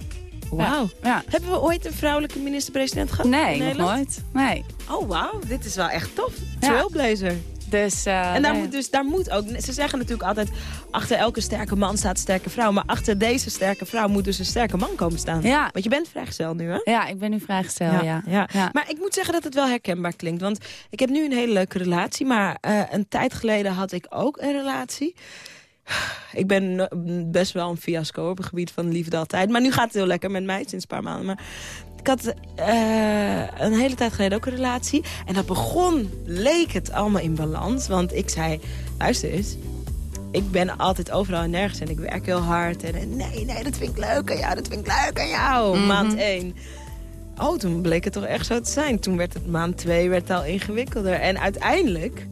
S3: Wauw.
S9: ja.
S3: Hebben we ooit een vrouwelijke minister-president gehad?
S9: Nee, nog nooit. Nee.
S3: Oh, wauw. Dit is wel echt tof.
S9: Ja.
S3: Trailblazer.
S9: Dus, eh,
S3: En daar
S9: nee.
S3: moet, dus, daar moet ook... Ze zeggen natuurlijk altijd... achter elke sterke man staat een sterke vrouw. Maar achter deze sterke vrouw moet dus een sterke man komen staan.
S9: Ja.
S3: Want je bent vrijgezel nu, hè?
S9: Ja, ik ben nu vrijgesteld, ja.
S3: ja.
S9: Ja.
S3: Maar ik moet zeggen dat het wel herkenbaar klinkt. Want ik heb nu een hele leuke relatie. Maar eh, een tijd geleden had ik ook een relatie. Ik ben no- best wel een fiasco op het gebied van liefde altijd. Maar nu gaat het heel lekker met mij sinds een paar maanden. Maar ik had eh, een hele tijd geleden ook een relatie. En dat begon, leek het allemaal in balans. Want ik zei, luister eens. Ik ben altijd overal en nergens en ik werk heel hard. En, en nee, nee, dat vind ik leuk aan jou, dat vind ik leuk aan jou.
S9: Mhm.
S3: Maand één. Oh, toen bleek het toch echt zo te zijn. Toen werd het maand twee werd het al ingewikkelder. En uiteindelijk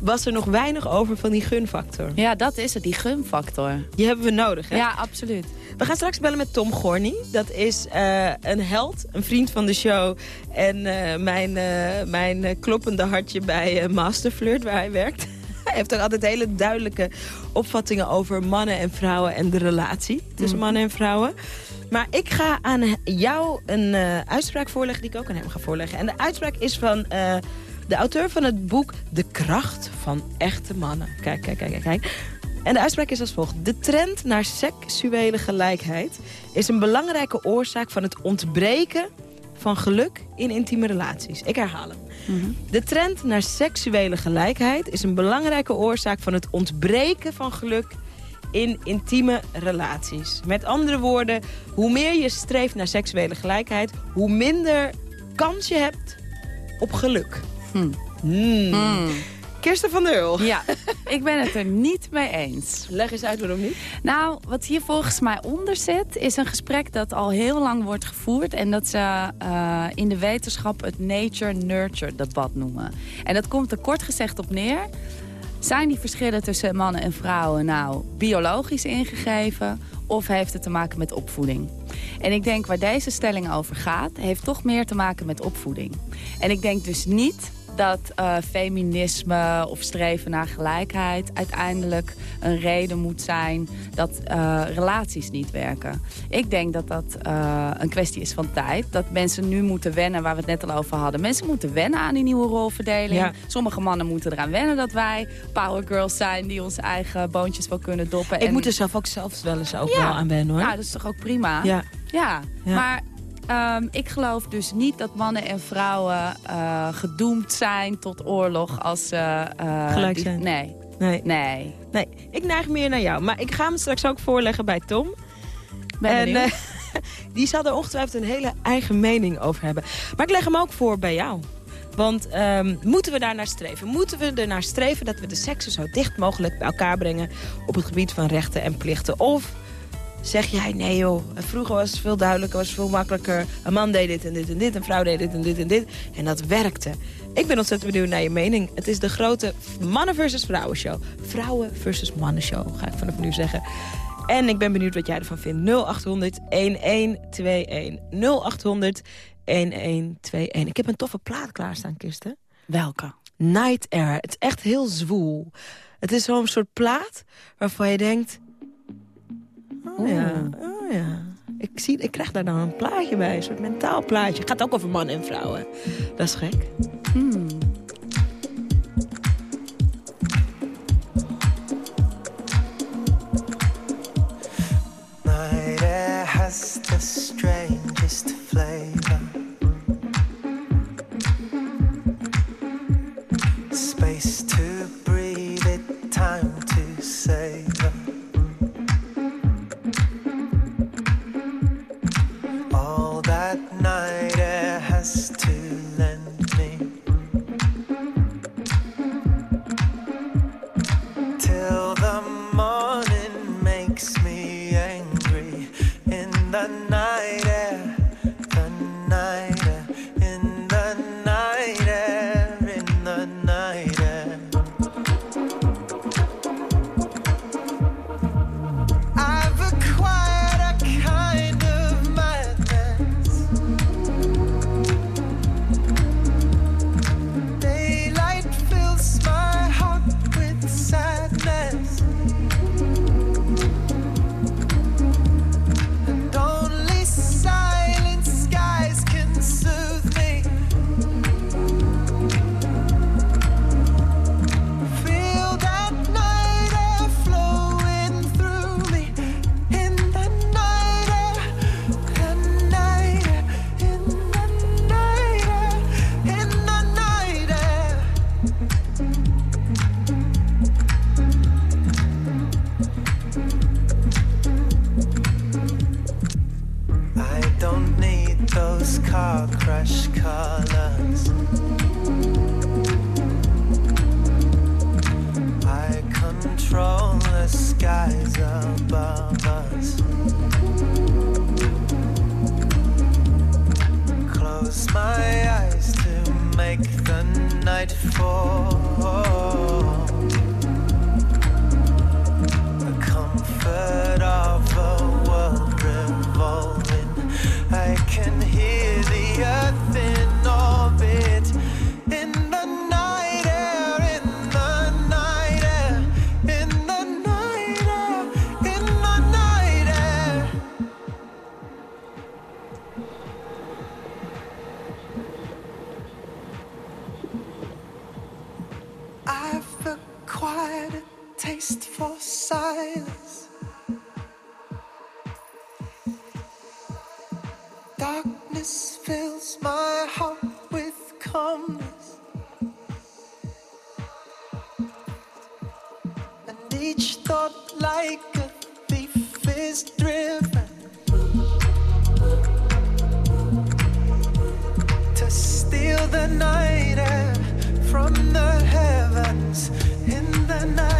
S3: was er nog weinig over van die gunfactor.
S9: Ja, dat is het, die gunfactor.
S3: Die hebben we nodig, hè?
S9: Ja, absoluut.
S3: We gaan straks bellen met Tom Gorny. Dat is eh, een held, een vriend van de show. En eh, mijn, eh, mijn kloppende hartje bij Masterflirt, waar hij werkt. hij heeft ook altijd hele duidelijke opvattingen over mannen en vrouwen... en de relatie tussen mannen en vrouwen. Maar ik ga aan jou een uitspraak voorleggen die ik ook aan hem ga voorleggen. En de uitspraak is van de auteur van het boek De Kracht van Echte Mannen. Kijk, kijk, kijk, kijk. En de uitspraak is als volgt. De trend naar seksuele gelijkheid is een belangrijke oorzaak van het ontbreken van geluk in intieme relaties. Ik herhaal hem. De trend naar seksuele gelijkheid is een belangrijke oorzaak van het ontbreken van geluk in intieme relaties. Met andere woorden, hoe meer je streeft naar seksuele gelijkheid, hoe minder kans je hebt op geluk.
S9: Hm.
S3: Hmm. Kirsten van der Hul.
S9: Ja, ik ben het er niet mee eens.
S3: Leg eens uit waarom niet.
S9: Nou, wat hier volgens mij onder zit... is een gesprek dat al heel lang wordt gevoerd... en dat ze eh, in de wetenschap het nature-nurture debat noemen. En dat komt er kort gezegd op neer... Zijn die verschillen tussen mannen en vrouwen nou biologisch ingegeven... of heeft het te maken met opvoeding? En ik denk waar deze stelling over gaat... heeft toch meer te maken met opvoeding. En ik denk dus niet dat eh, feminisme of streven naar gelijkheid uiteindelijk een reden moet zijn dat eh, relaties niet werken. Ik denk dat dat eh, een kwestie is van tijd. Dat mensen nu moeten wennen, waar we het net al over hadden. Mensen moeten wennen aan die nieuwe rolverdeling.
S3: Ja.
S9: Sommige mannen moeten eraan wennen dat wij power girls zijn die onze eigen boontjes wel kunnen doppen.
S3: Ik
S9: En-
S3: moet er zelf ook zelfs wel eens ook
S9: Ja.
S3: wel aan wennen hoor.
S9: Ja, dat is toch ook prima?
S3: Ja.
S9: Ja,
S3: Ja.
S9: maar ehm, ik geloof dus niet dat mannen en vrouwen eh, gedoemd zijn tot oorlog als ze... eh,
S3: Gelijk
S9: die-
S3: zijn.
S9: Nee,
S3: Nee.
S9: nee.
S3: nee, ik neig meer naar jou. Maar ik ga hem straks ook voorleggen bij Tom.
S9: Ben
S3: en eh, die zal er ongetwijfeld een hele eigen mening over hebben. Maar ik leg hem ook voor bij jou. Want ehm, moeten we daar naar streven? Moeten we er naar streven dat we de seksen zo dicht mogelijk bij elkaar brengen... op het gebied van rechten en plichten? Of zeg jij, nee joh, vroeger was het veel duidelijker, was het veel makkelijker. Een man deed dit en dit en dit, een vrouw deed dit en dit en dit. En dat werkte. Ik ben ontzettend benieuwd naar je mening. Het is de grote mannen versus vrouwen show. Vrouwen versus mannen show, ga ik vanaf nu zeggen. En ik ben benieuwd wat jij ervan vindt. 0800 1121. 0800 1121. Ik heb een toffe plaat klaarstaan, Kirsten.
S9: Welke?
S3: Night Air. Het is echt heel zwoel. Het is zo'n soort plaat waarvan je denkt... Oh ja, oh ja. Ik, zie, ik krijg daar dan een plaatje bij, een soort mentaal plaatje. Het gaat ook over mannen en vrouwen. Dat is gek.
S9: Hmm.
S12: Night air has the strangest flavor. And each thought, like a thief, is driven to steal the night air from the heavens in the night.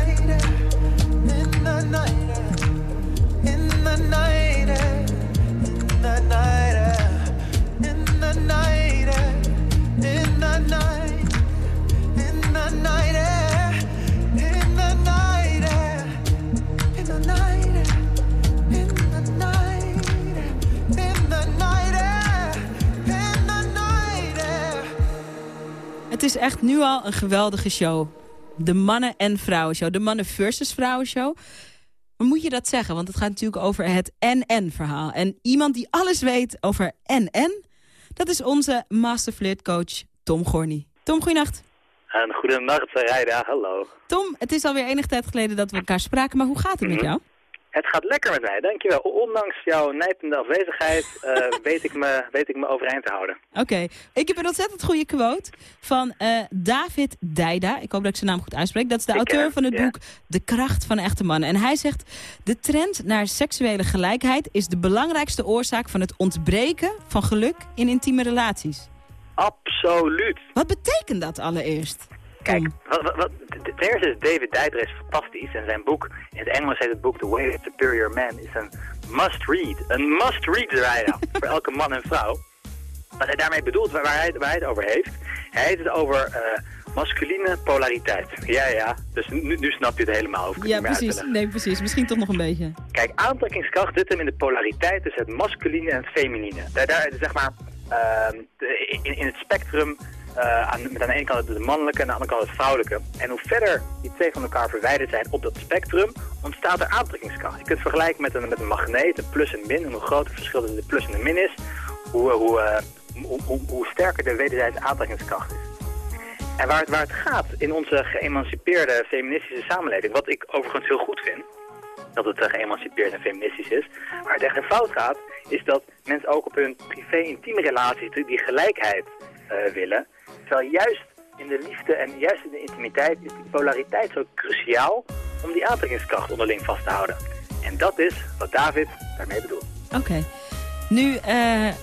S3: Is echt nu al een geweldige show. De mannen- en vrouwenshow. De mannen versus vrouwenshow. Maar moet je dat zeggen? Want het gaat natuurlijk over het NN-verhaal. En iemand die alles weet over NN... dat is onze master flirt coach Tom Gorny. Tom, goeienacht.
S13: En goedenacht, Rijda. Hallo.
S3: Tom, het is alweer enige tijd geleden dat we elkaar spraken. Maar hoe gaat het met jou?
S13: Het gaat lekker met mij, dankjewel. Ondanks jouw nijpende afwezigheid eh, weet, ik me, weet ik me overeind te houden.
S3: Oké, ik heb een ontzettend goede quote van eh, David Dijda. Ik hoop dat ik zijn naam goed uitspreek. Dat is de
S13: Ik,
S3: auteur van het boek De Kracht van Echte Mannen. En hij zegt, de trend naar seksuele gelijkheid... is de belangrijkste oorzaak van het ontbreken van geluk in intieme relaties.
S13: Absoluut.
S3: Wat betekent dat allereerst?
S13: Kijk, wat, wat, wat, ten eerste is David Dijter is fantastisch. En zijn boek, in het Engels heet het boek The Way of the Superior Man, is een must-read. Een must-read, Rijda. voor elke man en vrouw. Wat hij daarmee bedoelt, waar, hij, waar hij het over heeft. Hij heeft het over eh, masculine polariteit. Ja, ja. Dus nu, nu snap je het helemaal. Het
S3: Ja, precies. Nee, precies. Misschien toch nog een beetje.
S13: Kijk, aantrekkingskracht zit hem in de polariteit tussen het masculine en het feminine. Daar, daar zeg maar, ehm, in, in het spectrum, eh, aan, met aan de ene kant de mannelijke en aan de andere kant het vrouwelijke. En hoe verder die twee van elkaar verwijderd zijn op dat spectrum, ontstaat er aantrekkingskracht. Je kunt het vergelijken met een, met een magneet, een plus en min. En hoe groter het verschil tussen de plus en de min is, hoe, hoe, eh, hoe, hoe, hoe sterker de wederzijdse aantrekkingskracht is. En waar het, waar het gaat in onze geëmancipeerde feministische samenleving, wat ik overigens heel goed vind, dat het eh, geëmancipeerd en feministisch is. Waar het echt in fout gaat, is dat mensen ook op hun privé-intieme relaties die, gelijkheid eh, willen. Terwijl juist in de liefde en juist in de intimiteit is die polariteit zo cruciaal om die aantrekkingskracht onderling vast te houden. En dat is wat David daarmee bedoelt.
S3: Oké. Nu eh,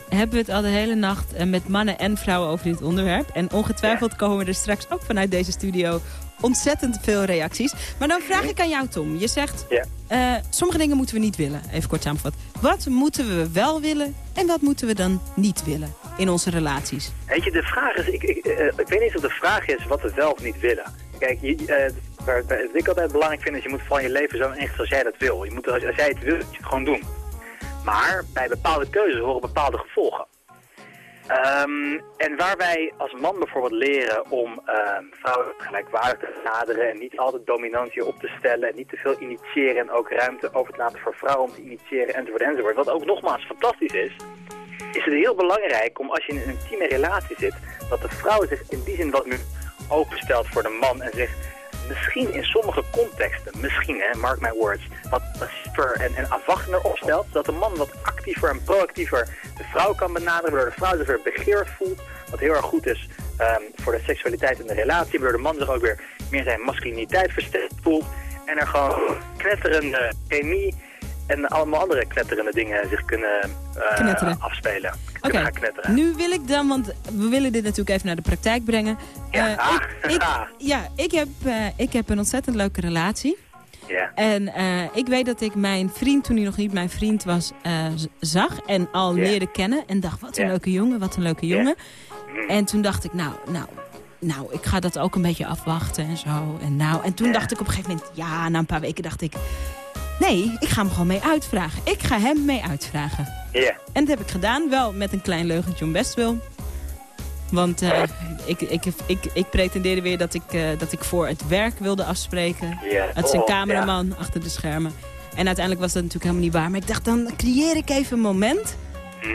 S3: hebben we het al de hele nacht eh, met mannen en vrouwen over dit onderwerp. En ongetwijfeld komen er straks ook vanuit deze studio ontzettend veel reacties. Maar dan vraag ik aan jou, Tom. Je zegt,
S13: Ja.
S3: eh, sommige dingen moeten we niet willen. Even kort samengevat. Wat moeten we wel willen en wat moeten we dan niet willen in onze relaties?
S13: Weet je, de vraag is, ik, ik, eh, ik weet niet of de vraag is wat we wel of niet willen. Kijk, eh, wat ik altijd belangrijk vind is, je moet van je leven zo inrichten als jij dat wil. Je moet, als, als jij het wil, je het gewoon doen. Maar bij bepaalde keuzes horen bepaalde gevolgen. Ehm, en waar wij als man bijvoorbeeld leren om ehm, vrouwen gelijkwaardig te benaderen en niet altijd dominant je op te stellen en niet te veel initiëren en ook ruimte over te laten voor vrouwen om te initiëren enzovoort enzovoort. Wat ook nogmaals fantastisch is, is het heel belangrijk om als je in een intieme relatie zit, dat de vrouw zich in die zin wat meer openstelt voor de man en zich misschien in sommige contexten, misschien hè, mark my words, wat passiever en, en afwachtender opstelt, zodat de man wat actiever en proactiever de vrouw kan benaderen, waardoor de vrouw zich weer begeerd voelt, wat heel erg goed is ehm, voor de seksualiteit in de relatie, waardoor de man zich ook weer meer zijn masculiniteit versterkt voelt en er gewoon knetterende chemie en allemaal andere knetterende dingen zich kunnen eh, afspelen.
S3: Oké, nu wil ik dan, want we willen dit natuurlijk even naar de praktijk brengen.
S13: Ja.
S3: Eh, ik, ik, ja, ik heb, eh, ik heb een ontzettend leuke relatie.
S13: Ja.
S3: En ik weet dat ik mijn vriend, toen hij nog niet mijn vriend was, zag en al
S13: Ja.
S3: leerde kennen. En dacht, wat een
S13: Ja.
S3: leuke jongen, wat een leuke jongen.
S13: Mm.
S3: En toen dacht ik, nou, nou, nou, ik ga dat ook een beetje afwachten en zo. En, nou, en toen dacht ik op een gegeven moment, ja, na een paar weken dacht ik... Nee, ik ga hem gewoon mee uitvragen. Ik ga hem mee uitvragen.
S13: Ja.
S3: En dat heb ik gedaan, wel met een klein leugentje om best wil. Want eh, ik, ik, ik, ik pretendeerde weer dat ik, eh, dat ik voor het werk wilde afspreken.
S13: Ja.
S3: Het is een
S13: Oh,
S3: cameraman achter de schermen. En uiteindelijk was dat natuurlijk helemaal niet waar. Maar ik dacht, dan creëer ik even een moment.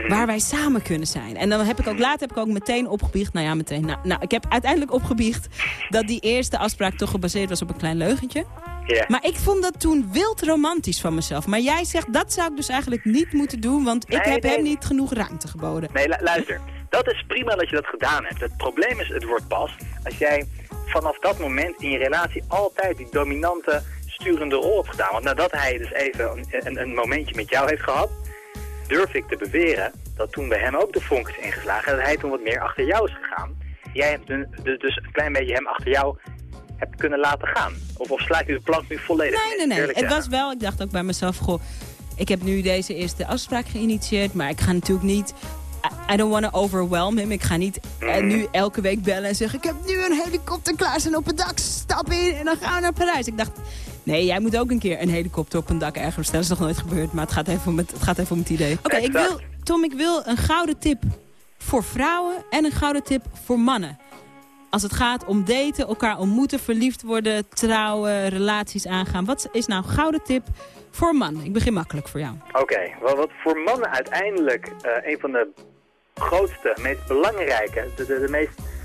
S3: Waar wij samen kunnen zijn. En dan heb ik ook later heb ik ook meteen opgebiecht. Nou ja, meteen. Nou, nou, ik heb uiteindelijk opgebiecht dat die eerste afspraak toch gebaseerd was op een klein leugentje.
S13: Ja.
S3: Maar ik vond dat toen wild romantisch van mezelf. Maar jij zegt, dat zou ik dus eigenlijk niet moeten doen... want ik
S13: Nee,
S3: heb
S13: nee.
S3: hem niet genoeg ruimte geboden.
S13: Nee, lu- luister. Dat is prima dat je dat gedaan hebt. Het probleem is, het wordt pas als jij vanaf dat moment in je relatie altijd die dominante, sturende rol hebt gedaan. Want nadat hij dus even een, een, een momentje met jou heeft gehad, durf ik te beweren dat toen bij hem ook de vonk is ingeslagen, dat hij toen wat meer achter jou is gegaan. Jij hebt dus- dus een klein beetje hem achter jou hebt kunnen laten gaan. Of, of slaat u de plank nu volledig
S3: Nee, nee, nee.
S13: Eerlijk
S3: Het was wel, ik dacht ook bij mezelf, goh, ik heb nu deze eerste afspraak geïnitieerd, maar ik ga natuurlijk niet... I- don't want to overwhelm him. Ik ga niet eh,
S13: Mhm.
S3: nu elke week bellen en zeggen... ik heb nu een helikopter klaar staan op het dak, stap in en dan gaan we naar Parijs. Ik dacht, nee, jij moet ook een keer een helikopter op een dak ergens. Dat is nog nooit gebeurd, maar het gaat even om het, het, gaat even om het idee. Oké, ik wil, Tom, ik wil een gouden tip voor vrouwen en een gouden tip voor mannen. Als het gaat om daten, elkaar ontmoeten, verliefd worden, trouwen, relaties aangaan. Wat is nou een gouden tip voor mannen? Ik begin makkelijk voor jou.
S13: Oké, wel wat voor mannen uiteindelijk eh, een van de grootste, meest belangrijke, de, de, de meest...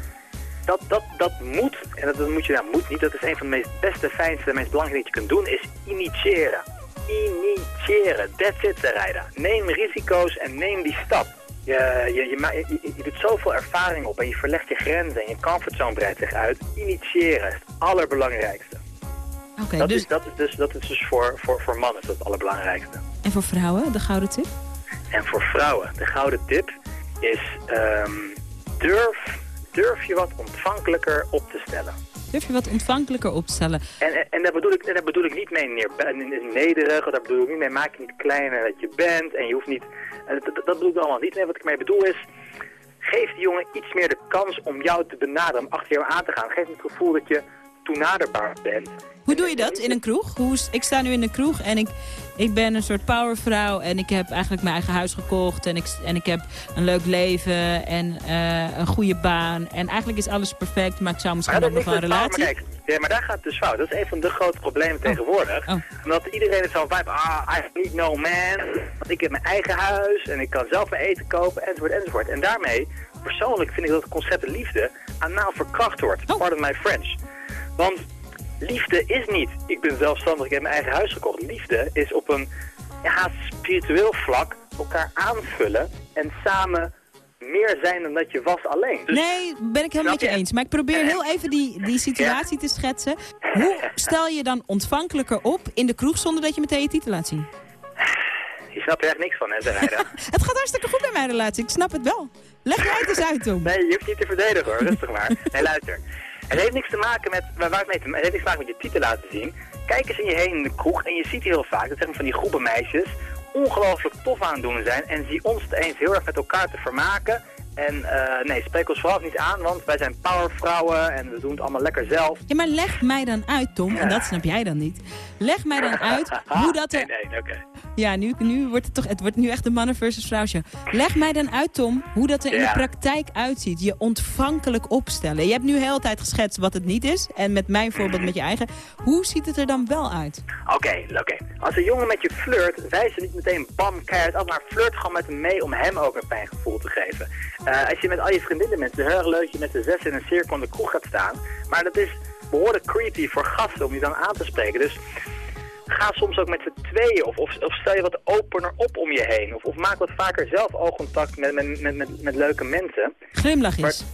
S13: Dat, dat, dat moet, en dat, dat moet je, nou moet niet, dat is een van de meest beste, fijnste, meest belangrijke dat je kunt doen, is initiëren. Initiëren, that's it, Rijda. Neem risico's en neem die stap. Je, je, je, je, je- doet zoveel ervaring op en je verlegt je grenzen en je comfortzone breidt zich uit. Initiëren is het allerbelangrijkste.
S3: Oké,
S13: dat,
S3: dus,
S13: is, dat, is dus, dat is dus voor, voor, voor mannen dat het allerbelangrijkste.
S3: en voor vrouwen, de gouden tip?
S13: En voor vrouwen, de gouden tip is ehm, durf, durf je wat ontvankelijker op te stellen.
S3: Durf je wat ontvankelijker opstellen?
S13: En, en, en daar, bedoel ik, en daar bedoel ik niet mee neer, nederig, daar bedoel ik niet mee, maak je niet kleiner dat je bent en je hoeft niet, dat, dat bedoel ik allemaal niet. Nee, wat ik mee bedoel is, geef die jongen iets meer de kans om jou te benaderen, om achter jou aan te gaan. Geef hem het gevoel dat je toenaderbaar bent.
S3: Hoe doe je dat in een kroeg? Hoe, ik sta nu in een kroeg en ik, ik ben een soort powervrouw en ik heb eigenlijk mijn eigen huis gekocht en ik, en ik heb een leuk leven en eh, een goede baan en eigenlijk is alles perfect, maar ik zou misschien nog wel een relatie.
S13: kijk, ja, maar daar gaat het dus fout. Dat is een van de grote problemen tegenwoordig.
S3: Oh.
S13: Omdat iedereen is zo'n vibe, ah, I need no man. Want ik heb mijn eigen huis en ik kan zelf mijn eten kopen, enzovoort, enzovoort. En daarmee, persoonlijk vind ik dat het concept liefde anaal verkracht wordt.
S3: Oh.
S13: Pardon my French. Want liefde is niet, ik ben zelfstandig, ik heb mijn eigen huis gekocht. Liefde is op een ja, spiritueel vlak elkaar aanvullen en samen meer zijn dan dat je was alleen. Dus-
S3: Nee, ben ik helemaal met je eens. Maar ik probeer heel even die, die situatie te schetsen. Hoe stel je dan ontvankelijker op in de kroeg zonder dat je meteen je titel laat zien?
S13: Je snapt er echt niks van, hè, Zerijda?
S3: Het gaat hartstikke goed bij mijn relatie, ik snap het wel. Leg jij het eens uit, Tom.
S13: Nee, je hoeft niet te verdedigen hoor, rustig maar. Nee, luister. Het heeft niks te maken met, waar waar het mee te, het heeft niks te maken met je titel laten zien. Kijk eens in je heen in de kroeg en je ziet heel vaak, dat zeggen van die groepen meisjes, ongelooflijk tof aan het doen zijn en zie ons het eens heel erg met elkaar te vermaken. En eh, nee, spreek ons vooral niet aan, want wij zijn powervrouwen en we doen het allemaal lekker zelf.
S3: Ja, maar leg mij dan uit, Tom, en dat snap jij dan niet. Leg mij dan uit hoe dat er...
S13: Nee, nee, oké.
S3: Ja, nu, nu wordt het toch... Het wordt nu echt de mannen versus vrouw show. Leg mij dan uit, Tom, hoe dat er in de praktijk uitziet. Je ontvankelijk opstellen. Je hebt nu heel tijd geschetst wat het niet is. En met mijn voorbeeld met je eigen. Hoe ziet het er dan wel uit?
S13: Oké, oké. Als een jongen met je flirt, wijs er niet meteen bam keihard af, maar flirt gewoon met hem mee om hem ook een fijn gevoel te geven. Eh, als je met al je vriendinnen bent, een heel leuk je met de zes in een cirkel in de kroeg gaat staan, maar dat is behoorlijk creepy voor gasten om je dan aan te spreken. Dus ga soms ook met z'n tweeën of, of, of stel je wat opener op om je heen. Of, of maak wat vaker zelf oogcontact met, met, met, met, met leuke mensen.
S3: Glimlach is.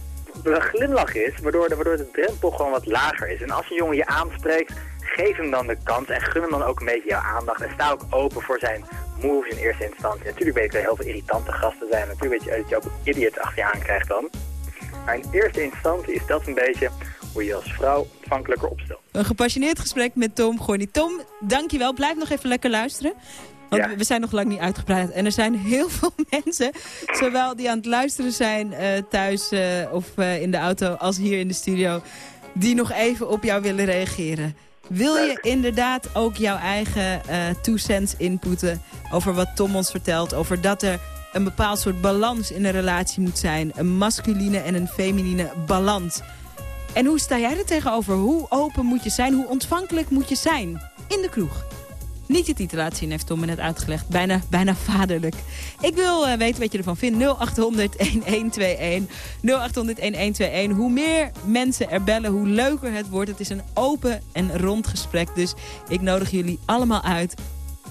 S13: Een glimlach is, waardoor de, waardoor de drempel gewoon wat lager is. En als een jongen je aanspreekt, geef hem dan de kans en gun hem dan ook een beetje jouw aandacht. En sta ook open voor zijn moves in eerste instantie. Natuurlijk weet ik dat er heel veel irritante gasten zijn. Natuurlijk weet je dat je ook idiots achter je aan krijgt dan. Maar in eerste instantie is dat een beetje hoe je als vrouw ontvankelijker opstelt.
S3: Een gepassioneerd gesprek met Tom Gorny. Tom, dankjewel. Blijf nog even lekker luisteren. Want
S13: Ja.
S3: we zijn nog lang niet uitgebreid. En er zijn heel veel mensen, zowel die aan het luisteren zijn eh, thuis eh, of eh, in de auto als hier in de studio, die nog even op jou willen reageren. Wil je inderdaad ook jouw eigen two cents inputten over wat Tom ons vertelt? Over dat er een bepaald soort balans in een relatie moet zijn. Een masculine en een feminine balans. En hoe sta jij er tegenover? Hoe open moet je zijn? Hoe ontvankelijk moet je zijn in de kroeg? Niet je titel heeft Tom me net uitgelegd. Bijna, bijna vaderlijk. Ik wil eh, weten wat je ervan vindt. 0800-1121. 0800-1121. Hoe meer mensen er bellen, hoe leuker het wordt. Het is een open en rond gesprek. Dus ik nodig jullie allemaal uit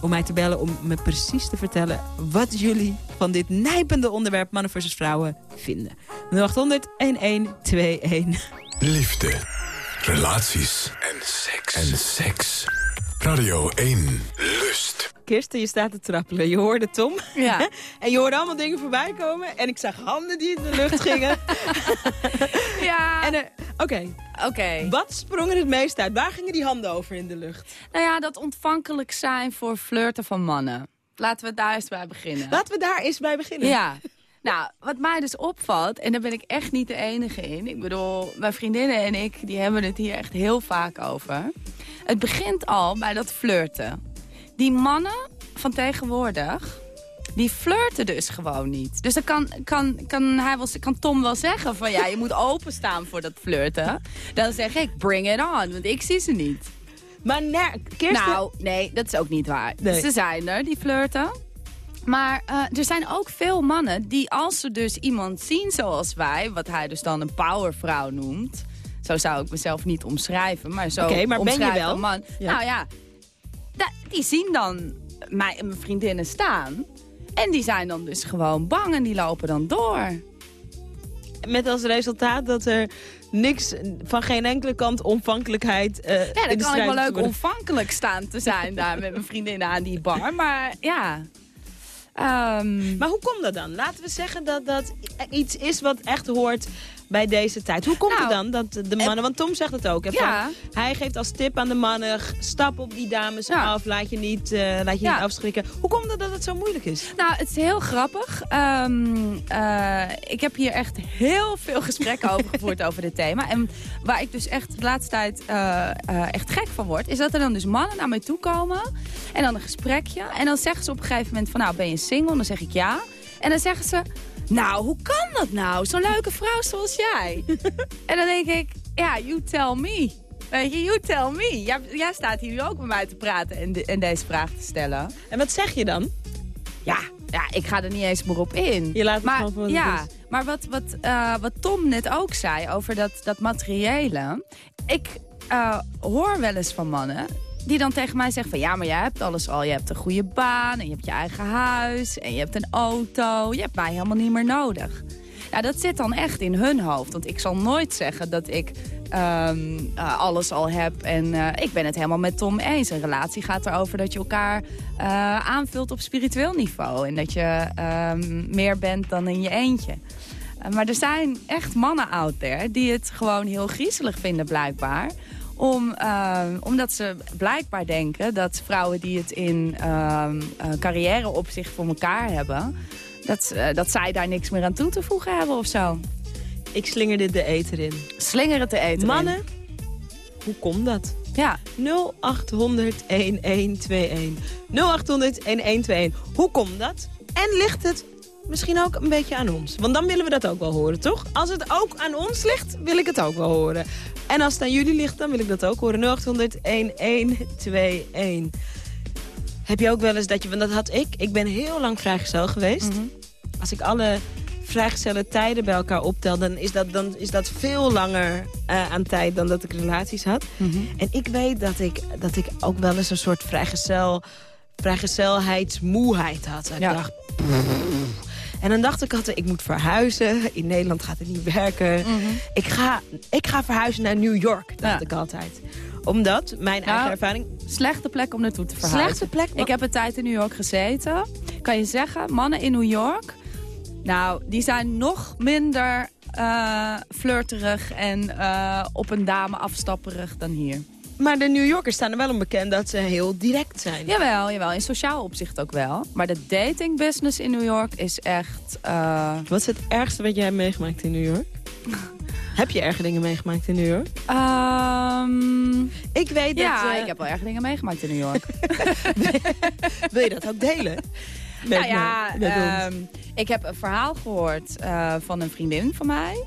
S3: om mij te bellen... om me precies te vertellen wat jullie van dit nijpende onderwerp... mannen versus vrouwen vinden. 0800-1121.
S2: Liefde, relaties en seks. En seks. Radio 1. Lust.
S3: Kirsten, je staat te trappelen. Je hoorde Tom.
S9: Ja.
S3: en je hoorde allemaal dingen voorbij komen. En ik zag handen die in de lucht gingen.
S9: Ja.
S3: En er- Oké,
S9: Oké.
S3: wat sprong er het meest uit? Waar gingen die handen over in de lucht?
S9: Nou ja, dat ontvankelijk zijn voor flirten van mannen. Laten we daar eens bij beginnen.
S3: Laten we daar eens bij beginnen.
S9: Ja. Nou, wat mij dus opvalt, en daar ben ik echt niet de enige in. Ik bedoel, mijn vriendinnen en ik, die hebben het hier echt heel vaak over. Het begint al bij dat flirten. Die mannen van tegenwoordig, die flirten dus gewoon niet. Dus dan kan, kan, kan, hij wel, kan Tom wel zeggen van ja, je moet openstaan voor dat flirten. Dan zeg ik, bring it on, want ik zie ze niet.
S3: Maar Kirsten...
S9: Nou, nee, dat is ook niet waar.
S3: Nee.
S9: Ze zijn er, die flirten. Maar eh, er zijn ook veel mannen die als ze dus iemand zien zoals wij... wat hij dus dan een powervrouw noemt... zo zou ik mezelf niet omschrijven, maar zo
S3: Oké, maar ben je wel?
S9: een man.
S3: Ja.
S9: Nou ja, die zien dan mij en mijn vriendinnen staan... en die zijn dan dus gewoon bang en die lopen dan door.
S3: Met als resultaat dat er niks van geen enkele kant ontvankelijkheid eh
S9: Ja, dan kan ik wel leuk
S3: worden.
S9: ontvankelijk staan te zijn daar met mijn vriendinnen aan die bar. Maar ja... Ehm,
S3: Maar hoe komt dat dan? Laten we zeggen dat dat iets is wat echt hoort bij deze tijd. Hoe komt
S9: Nou,
S3: het dan dat de mannen, want Tom zegt het ook, hè, van, hij geeft als tip aan de mannen, stap op die dames
S9: Ja.
S3: af, laat je niet, eh, laat je
S9: Ja.
S3: niet afschrikken. Hoe komt het dat het zo moeilijk is?
S9: Nou, het is heel grappig. Ehm, eh, ik heb hier echt heel veel gesprekken over gevoerd over dit thema. En waar ik dus echt de laatste tijd eh, echt gek van word... is dat er dan dus mannen naar mij toe komen en dan een gesprekje. En dan zeggen ze op een gegeven moment van... nou, ben je single? Dan zeg ik ja. En dan zeggen ze... Nou, hoe kan dat nou? Zo'n leuke vrouw zoals jij. en dan denk ik... Ja, you tell me. Weet je, you tell me. Jij, jij staat hier nu ook met mij te praten en, de- en deze vraag te stellen.
S3: En wat zeg je dan?
S9: Ja, ja, ik ga er niet eens meer op in.
S3: Je laat het
S9: maar,
S3: gewoon voor
S9: ja,
S3: is.
S9: maar wat, wat, eh, wat Tom net ook zei over dat, dat materiële. Ik eh, hoor wel eens van mannen die dan tegen mij zeggen van... ja, maar jij hebt alles al. Je hebt een goede baan en je hebt je eigen huis... en je hebt een auto. Je hebt mij helemaal niet meer nodig. Nou, dat zit dan echt in hun hoofd. Want ik zal nooit zeggen dat ik ehm, eh, alles al heb. En eh, ik ben het helemaal met Tom eens. Een relatie gaat erover dat je elkaar eh, aanvult op spiritueel niveau. En dat je ehm, meer bent dan in je eentje. Maar er zijn echt mannen out there die het gewoon heel griezelig vinden blijkbaar. Om, ehm, omdat ze blijkbaar denken dat vrouwen die het in eh, carrière opzicht voor elkaar hebben... Dat, eh, dat zij daar niks meer aan toe te voegen hebben of zo.
S3: Ik slinger dit de eter in.
S9: Slinger het te eten.
S3: Mannen, hoe komt dat?
S9: Ja.
S3: 0800 1121. 0800 1121. Hoe komt dat? En ligt het misschien ook een beetje aan ons? Want dan willen we dat ook wel horen, toch? Als het ook aan ons ligt, wil ik het ook wel horen. En als het aan jullie ligt, dan wil ik dat ook horen. 0800 1121. Heb je ook wel eens dat je... Want dat had ik. Ik ben heel lang vrijgezel geweest. Als ik alle vrijgezelle tijden bij elkaar optel... dan is dat, dan is dat veel langer eh, aan tijd dan dat ik relaties had. En ik weet dat ik, dat ik ook wel eens een soort vrijgezel, vrijgezelheidsmoeheid had.
S9: Ja.
S3: Ik dacht... "Pff." En dan dacht ik altijd, ik moet verhuizen. In Nederland gaat het niet werken. ik, ga, ik ga verhuizen naar New York, dacht
S9: Ja.
S3: ik altijd. Omdat, mijn
S9: Nou,
S3: eigen ervaring...
S9: Slechte plek om naartoe te verhuizen.
S3: Slechte plek?
S9: Ik heb een tijd in New York gezeten. Kan je zeggen, mannen in New York... Nou, die zijn nog minder eh, flirterig en eh, op een dame afstapperig dan hier.
S3: Maar de New Yorkers staan er wel om bekend dat ze heel direct zijn.
S9: Jawel, jawel. In sociaal opzicht ook wel. Maar de dating business in New York is echt... eh,
S3: Wat is het ergste wat jij hebt meegemaakt in New York? heb je erge dingen meegemaakt in New York?
S9: ehm,
S3: Ik weet dat...
S9: ja,
S3: eh,
S9: ik heb wel erg dingen meegemaakt in New York.
S3: Wil je dat ook delen? Met
S9: nou ja, ehm, ik heb een verhaal gehoord eh, van een vriendin van mij.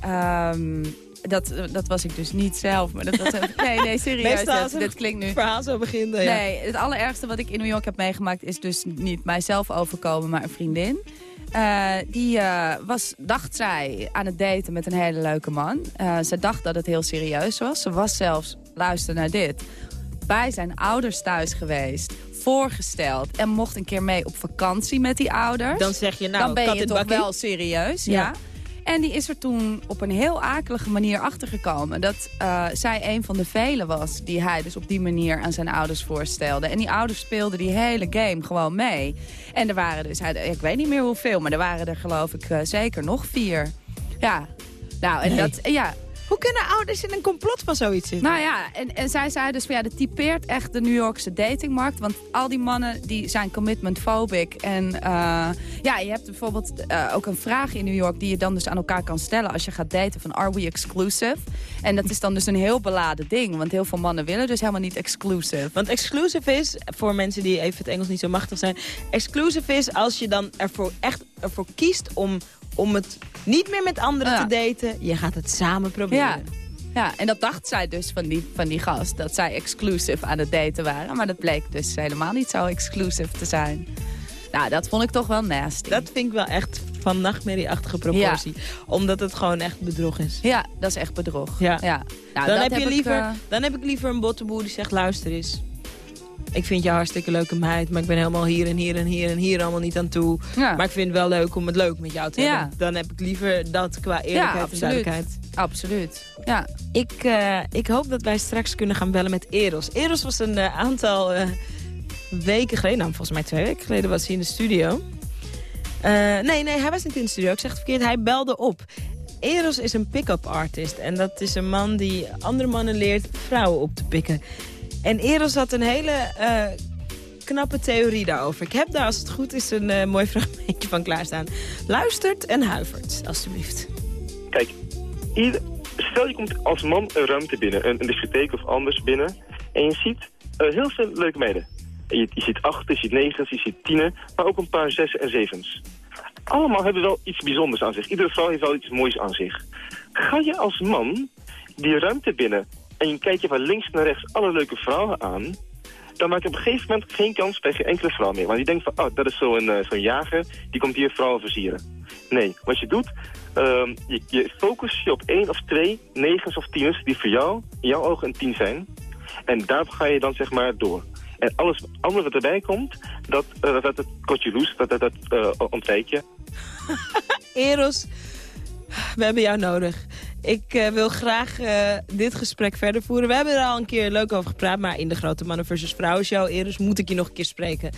S9: Ehm, dat, dat was ik dus niet zelf. Maar dat was nee, nee, serieus. Dat, dit klinkt nu...
S3: verhaal zo beginnen, ja.
S9: Nee, het allerergste wat ik in New York heb meegemaakt... is dus niet mijzelf overkomen, maar een vriendin. Eh, die eh, was, dacht zij, aan het daten met een hele leuke man. Eh, ze dacht dat het heel serieus was. Ze was zelfs, luister naar dit... bij zijn ouders thuis geweest, voorgesteld... en mocht een keer mee op vakantie met die ouders.
S3: Dan zeg je, nou,
S9: Dan ben je toch
S3: bakkie.
S9: wel serieus,
S3: Ja.
S9: ja. En die is er toen op een heel akelige manier achtergekomen... dat eh, zij een van de velen was die hij dus op die manier aan zijn ouders voorstelde. En die ouders speelden die hele game gewoon mee. En er waren dus, hij- ik weet niet meer hoeveel... maar er waren er geloof ik eh, zeker nog vier. Ja, nou en
S3: Nee.
S9: dat... Ja,
S3: Hoe kunnen ouders in een complot van zoiets zitten?
S9: nou ja, en, en zij zei dus van ja, dat typeert echt de New Yorkse datingmarkt. Want al die mannen die zijn commitment phobic. En eh, ja, je hebt bijvoorbeeld eh, ook een vraag in New York die je dan dus aan elkaar kan stellen als je gaat daten van are we exclusive? En dat is dan dus een heel beladen ding. Want heel veel mannen willen dus helemaal niet exclusive.
S3: Want exclusive is, voor mensen die even het Engels niet zo machtig zijn... exclusive is als je dan ervoor echt ervoor kiest om, om het niet meer met anderen
S9: Ja.
S3: te daten. Je gaat het samen proberen.
S9: Ja. Ja, en dat dacht zij dus van die, van die gast, dat zij exclusive aan het daten waren. Maar dat bleek dus helemaal niet zo exclusive te zijn. Nou, dat vond ik toch wel nasty.
S3: Dat vind ik wel echt van nachtmerrieachtige proportie. Omdat het gewoon echt bedrog is.
S9: Ja, dat is echt bedrog.
S3: Ja.
S9: Ja. Nou,
S3: dan,
S9: dat
S3: heb je
S9: ik,
S3: liever,
S9: eh,
S3: dan heb ik liever een botteboer die zegt, luister eens. Ik vind je hartstikke leuke meid, maar ik ben helemaal hier en hier en hier en hier allemaal niet aan toe.
S9: Ja.
S3: Maar ik vind het wel leuk om het leuk met jou te
S9: Ja.
S3: hebben. Dan heb ik liever dat qua eerlijkheid en
S9: absoluut.
S3: duidelijkheid.
S9: Absoluut. Ja.
S3: Ik, eh, ik hoop dat wij straks kunnen gaan bellen met Eros. Eros was een eh, aantal eh, weken geleden, nou volgens mij twee weken geleden was hij in de studio. Nee, nee, hij was niet in de studio. Ik zeg het verkeerd, hij belde op. Eros is een pick-up artist. En dat is een man die andere mannen leert vrouwen op te pikken. En Eros had een hele eh, knappe theorie daarover. Ik heb daar, als het goed is, een eh, mooi fragmentje van klaarstaan. Luistert en huivert, alstublieft.
S14: Kijk, ieder- stel je komt als man een ruimte binnen, een, een discotheek of anders binnen, en je ziet eh, heel veel leuke meiden. En je, je ziet achten, je ziet negens, je ziet tienen, maar ook een paar zessen en zevens. Allemaal hebben wel iets bijzonders aan zich. Iedere vrouw heeft wel iets moois aan zich. Ga je als man die ruimte binnen en je kijkt je van links naar rechts alle leuke vrouwen aan, dan maak je op een gegeven moment geen kans bij geen enkele vrouw meer. Want die denkt van, oh, dat is zo'n eh, zo'n jager, die komt hier vrouwen versieren. Nee, wat je doet, ehm, je, je focust je op één of twee negens of tieners die voor jou, in jouw ogen een tien zijn. En daar ga je dan zeg maar door. En alles andere wat erbij komt, dat, eh, dat, kortje loes, dat, dat, dat eh, ontwijk je.
S3: Eros, we hebben jou nodig. Ik eh, wil graag eh, dit gesprek verder voeren. We hebben er al een keer leuk over gepraat, maar in de Grote Mannen versus Vrouwen show, Eros, moet ik je nog een keer spreken.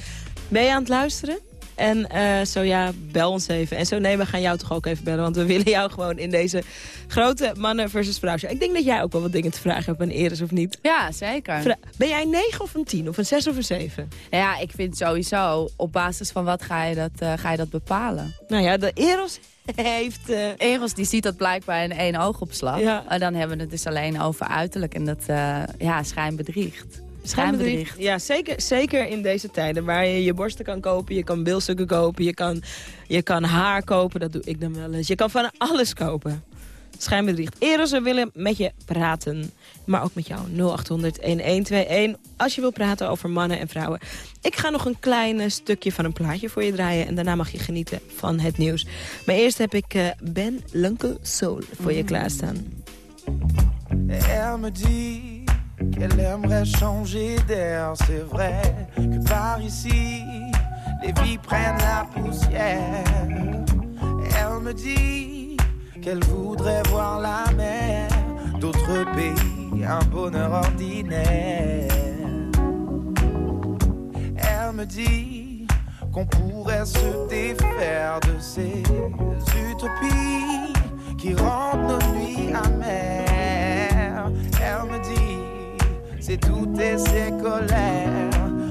S3: Ben je aan het luisteren? En eh, zo ja, bel ons even. En zo nee, we gaan jou toch ook even bellen. Want we willen jou gewoon in deze grote mannen versus vrouwen show. Ik denk dat jij ook wel wat dingen te vragen hebt aan Eris, of niet?
S9: Ja, zeker.
S3: Vra- ben jij een 9 of een 10? Of een 6 of een 7?
S9: Ja, ik vind sowieso, op basis van wat ga je dat, eh, ga je dat bepalen?
S3: Nou ja, de Eros heeft... eh,
S9: Eros die ziet dat blijkbaar in één oogopslag.
S3: Ja.
S9: En dan hebben we het dus alleen over uiterlijk. En dat ja, schijnbedriegt. Schijnbedriegt.
S3: Ja, zeker, zeker in deze tijden. Waar je je borsten kan kopen, je kan bilstukken kopen, je kan, je kan haar kopen. Dat doe ik dan wel eens. Je kan van alles kopen. Schijnbedriegt. Eros, we willen met je praten. Maar ook met jou. 0800-1121. Als je wil praten over mannen en vrouwen. Ik ga nog een klein eh, stukje van een plaatje voor je draaien. En daarna mag je genieten van het nieuws. Maar eerst heb ik eh, Ben Lunkel Soul voor je klaarstaan.
S12: Dit qu'elle aimerait changer d'air. C'est vrai que par ici, les vies prennent la poussière. Elle me dit qu'elle voudrait voir la mer d'autres pays, un bonheur ordinaire. Elle me dit qu'on pourrait se défaire de ces utopies qui rendent nos nuits amères. Elle me dit, c'est toutes et ses colères,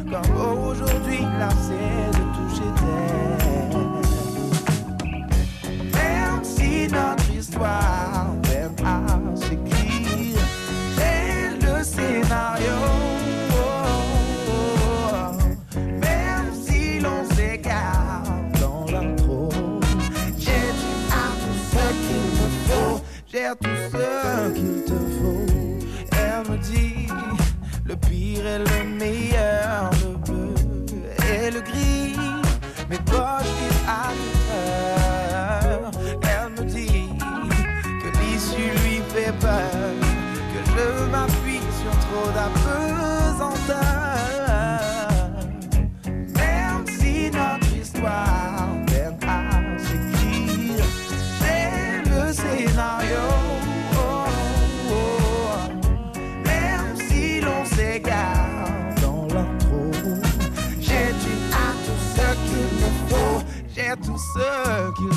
S12: comme aujourd'hui lassée de toucher terre. Même si notre histoire peine à s'écrire, j'ai le scénario. Et le meilleur, le bleu et le gris, mes poches vivent to circulate.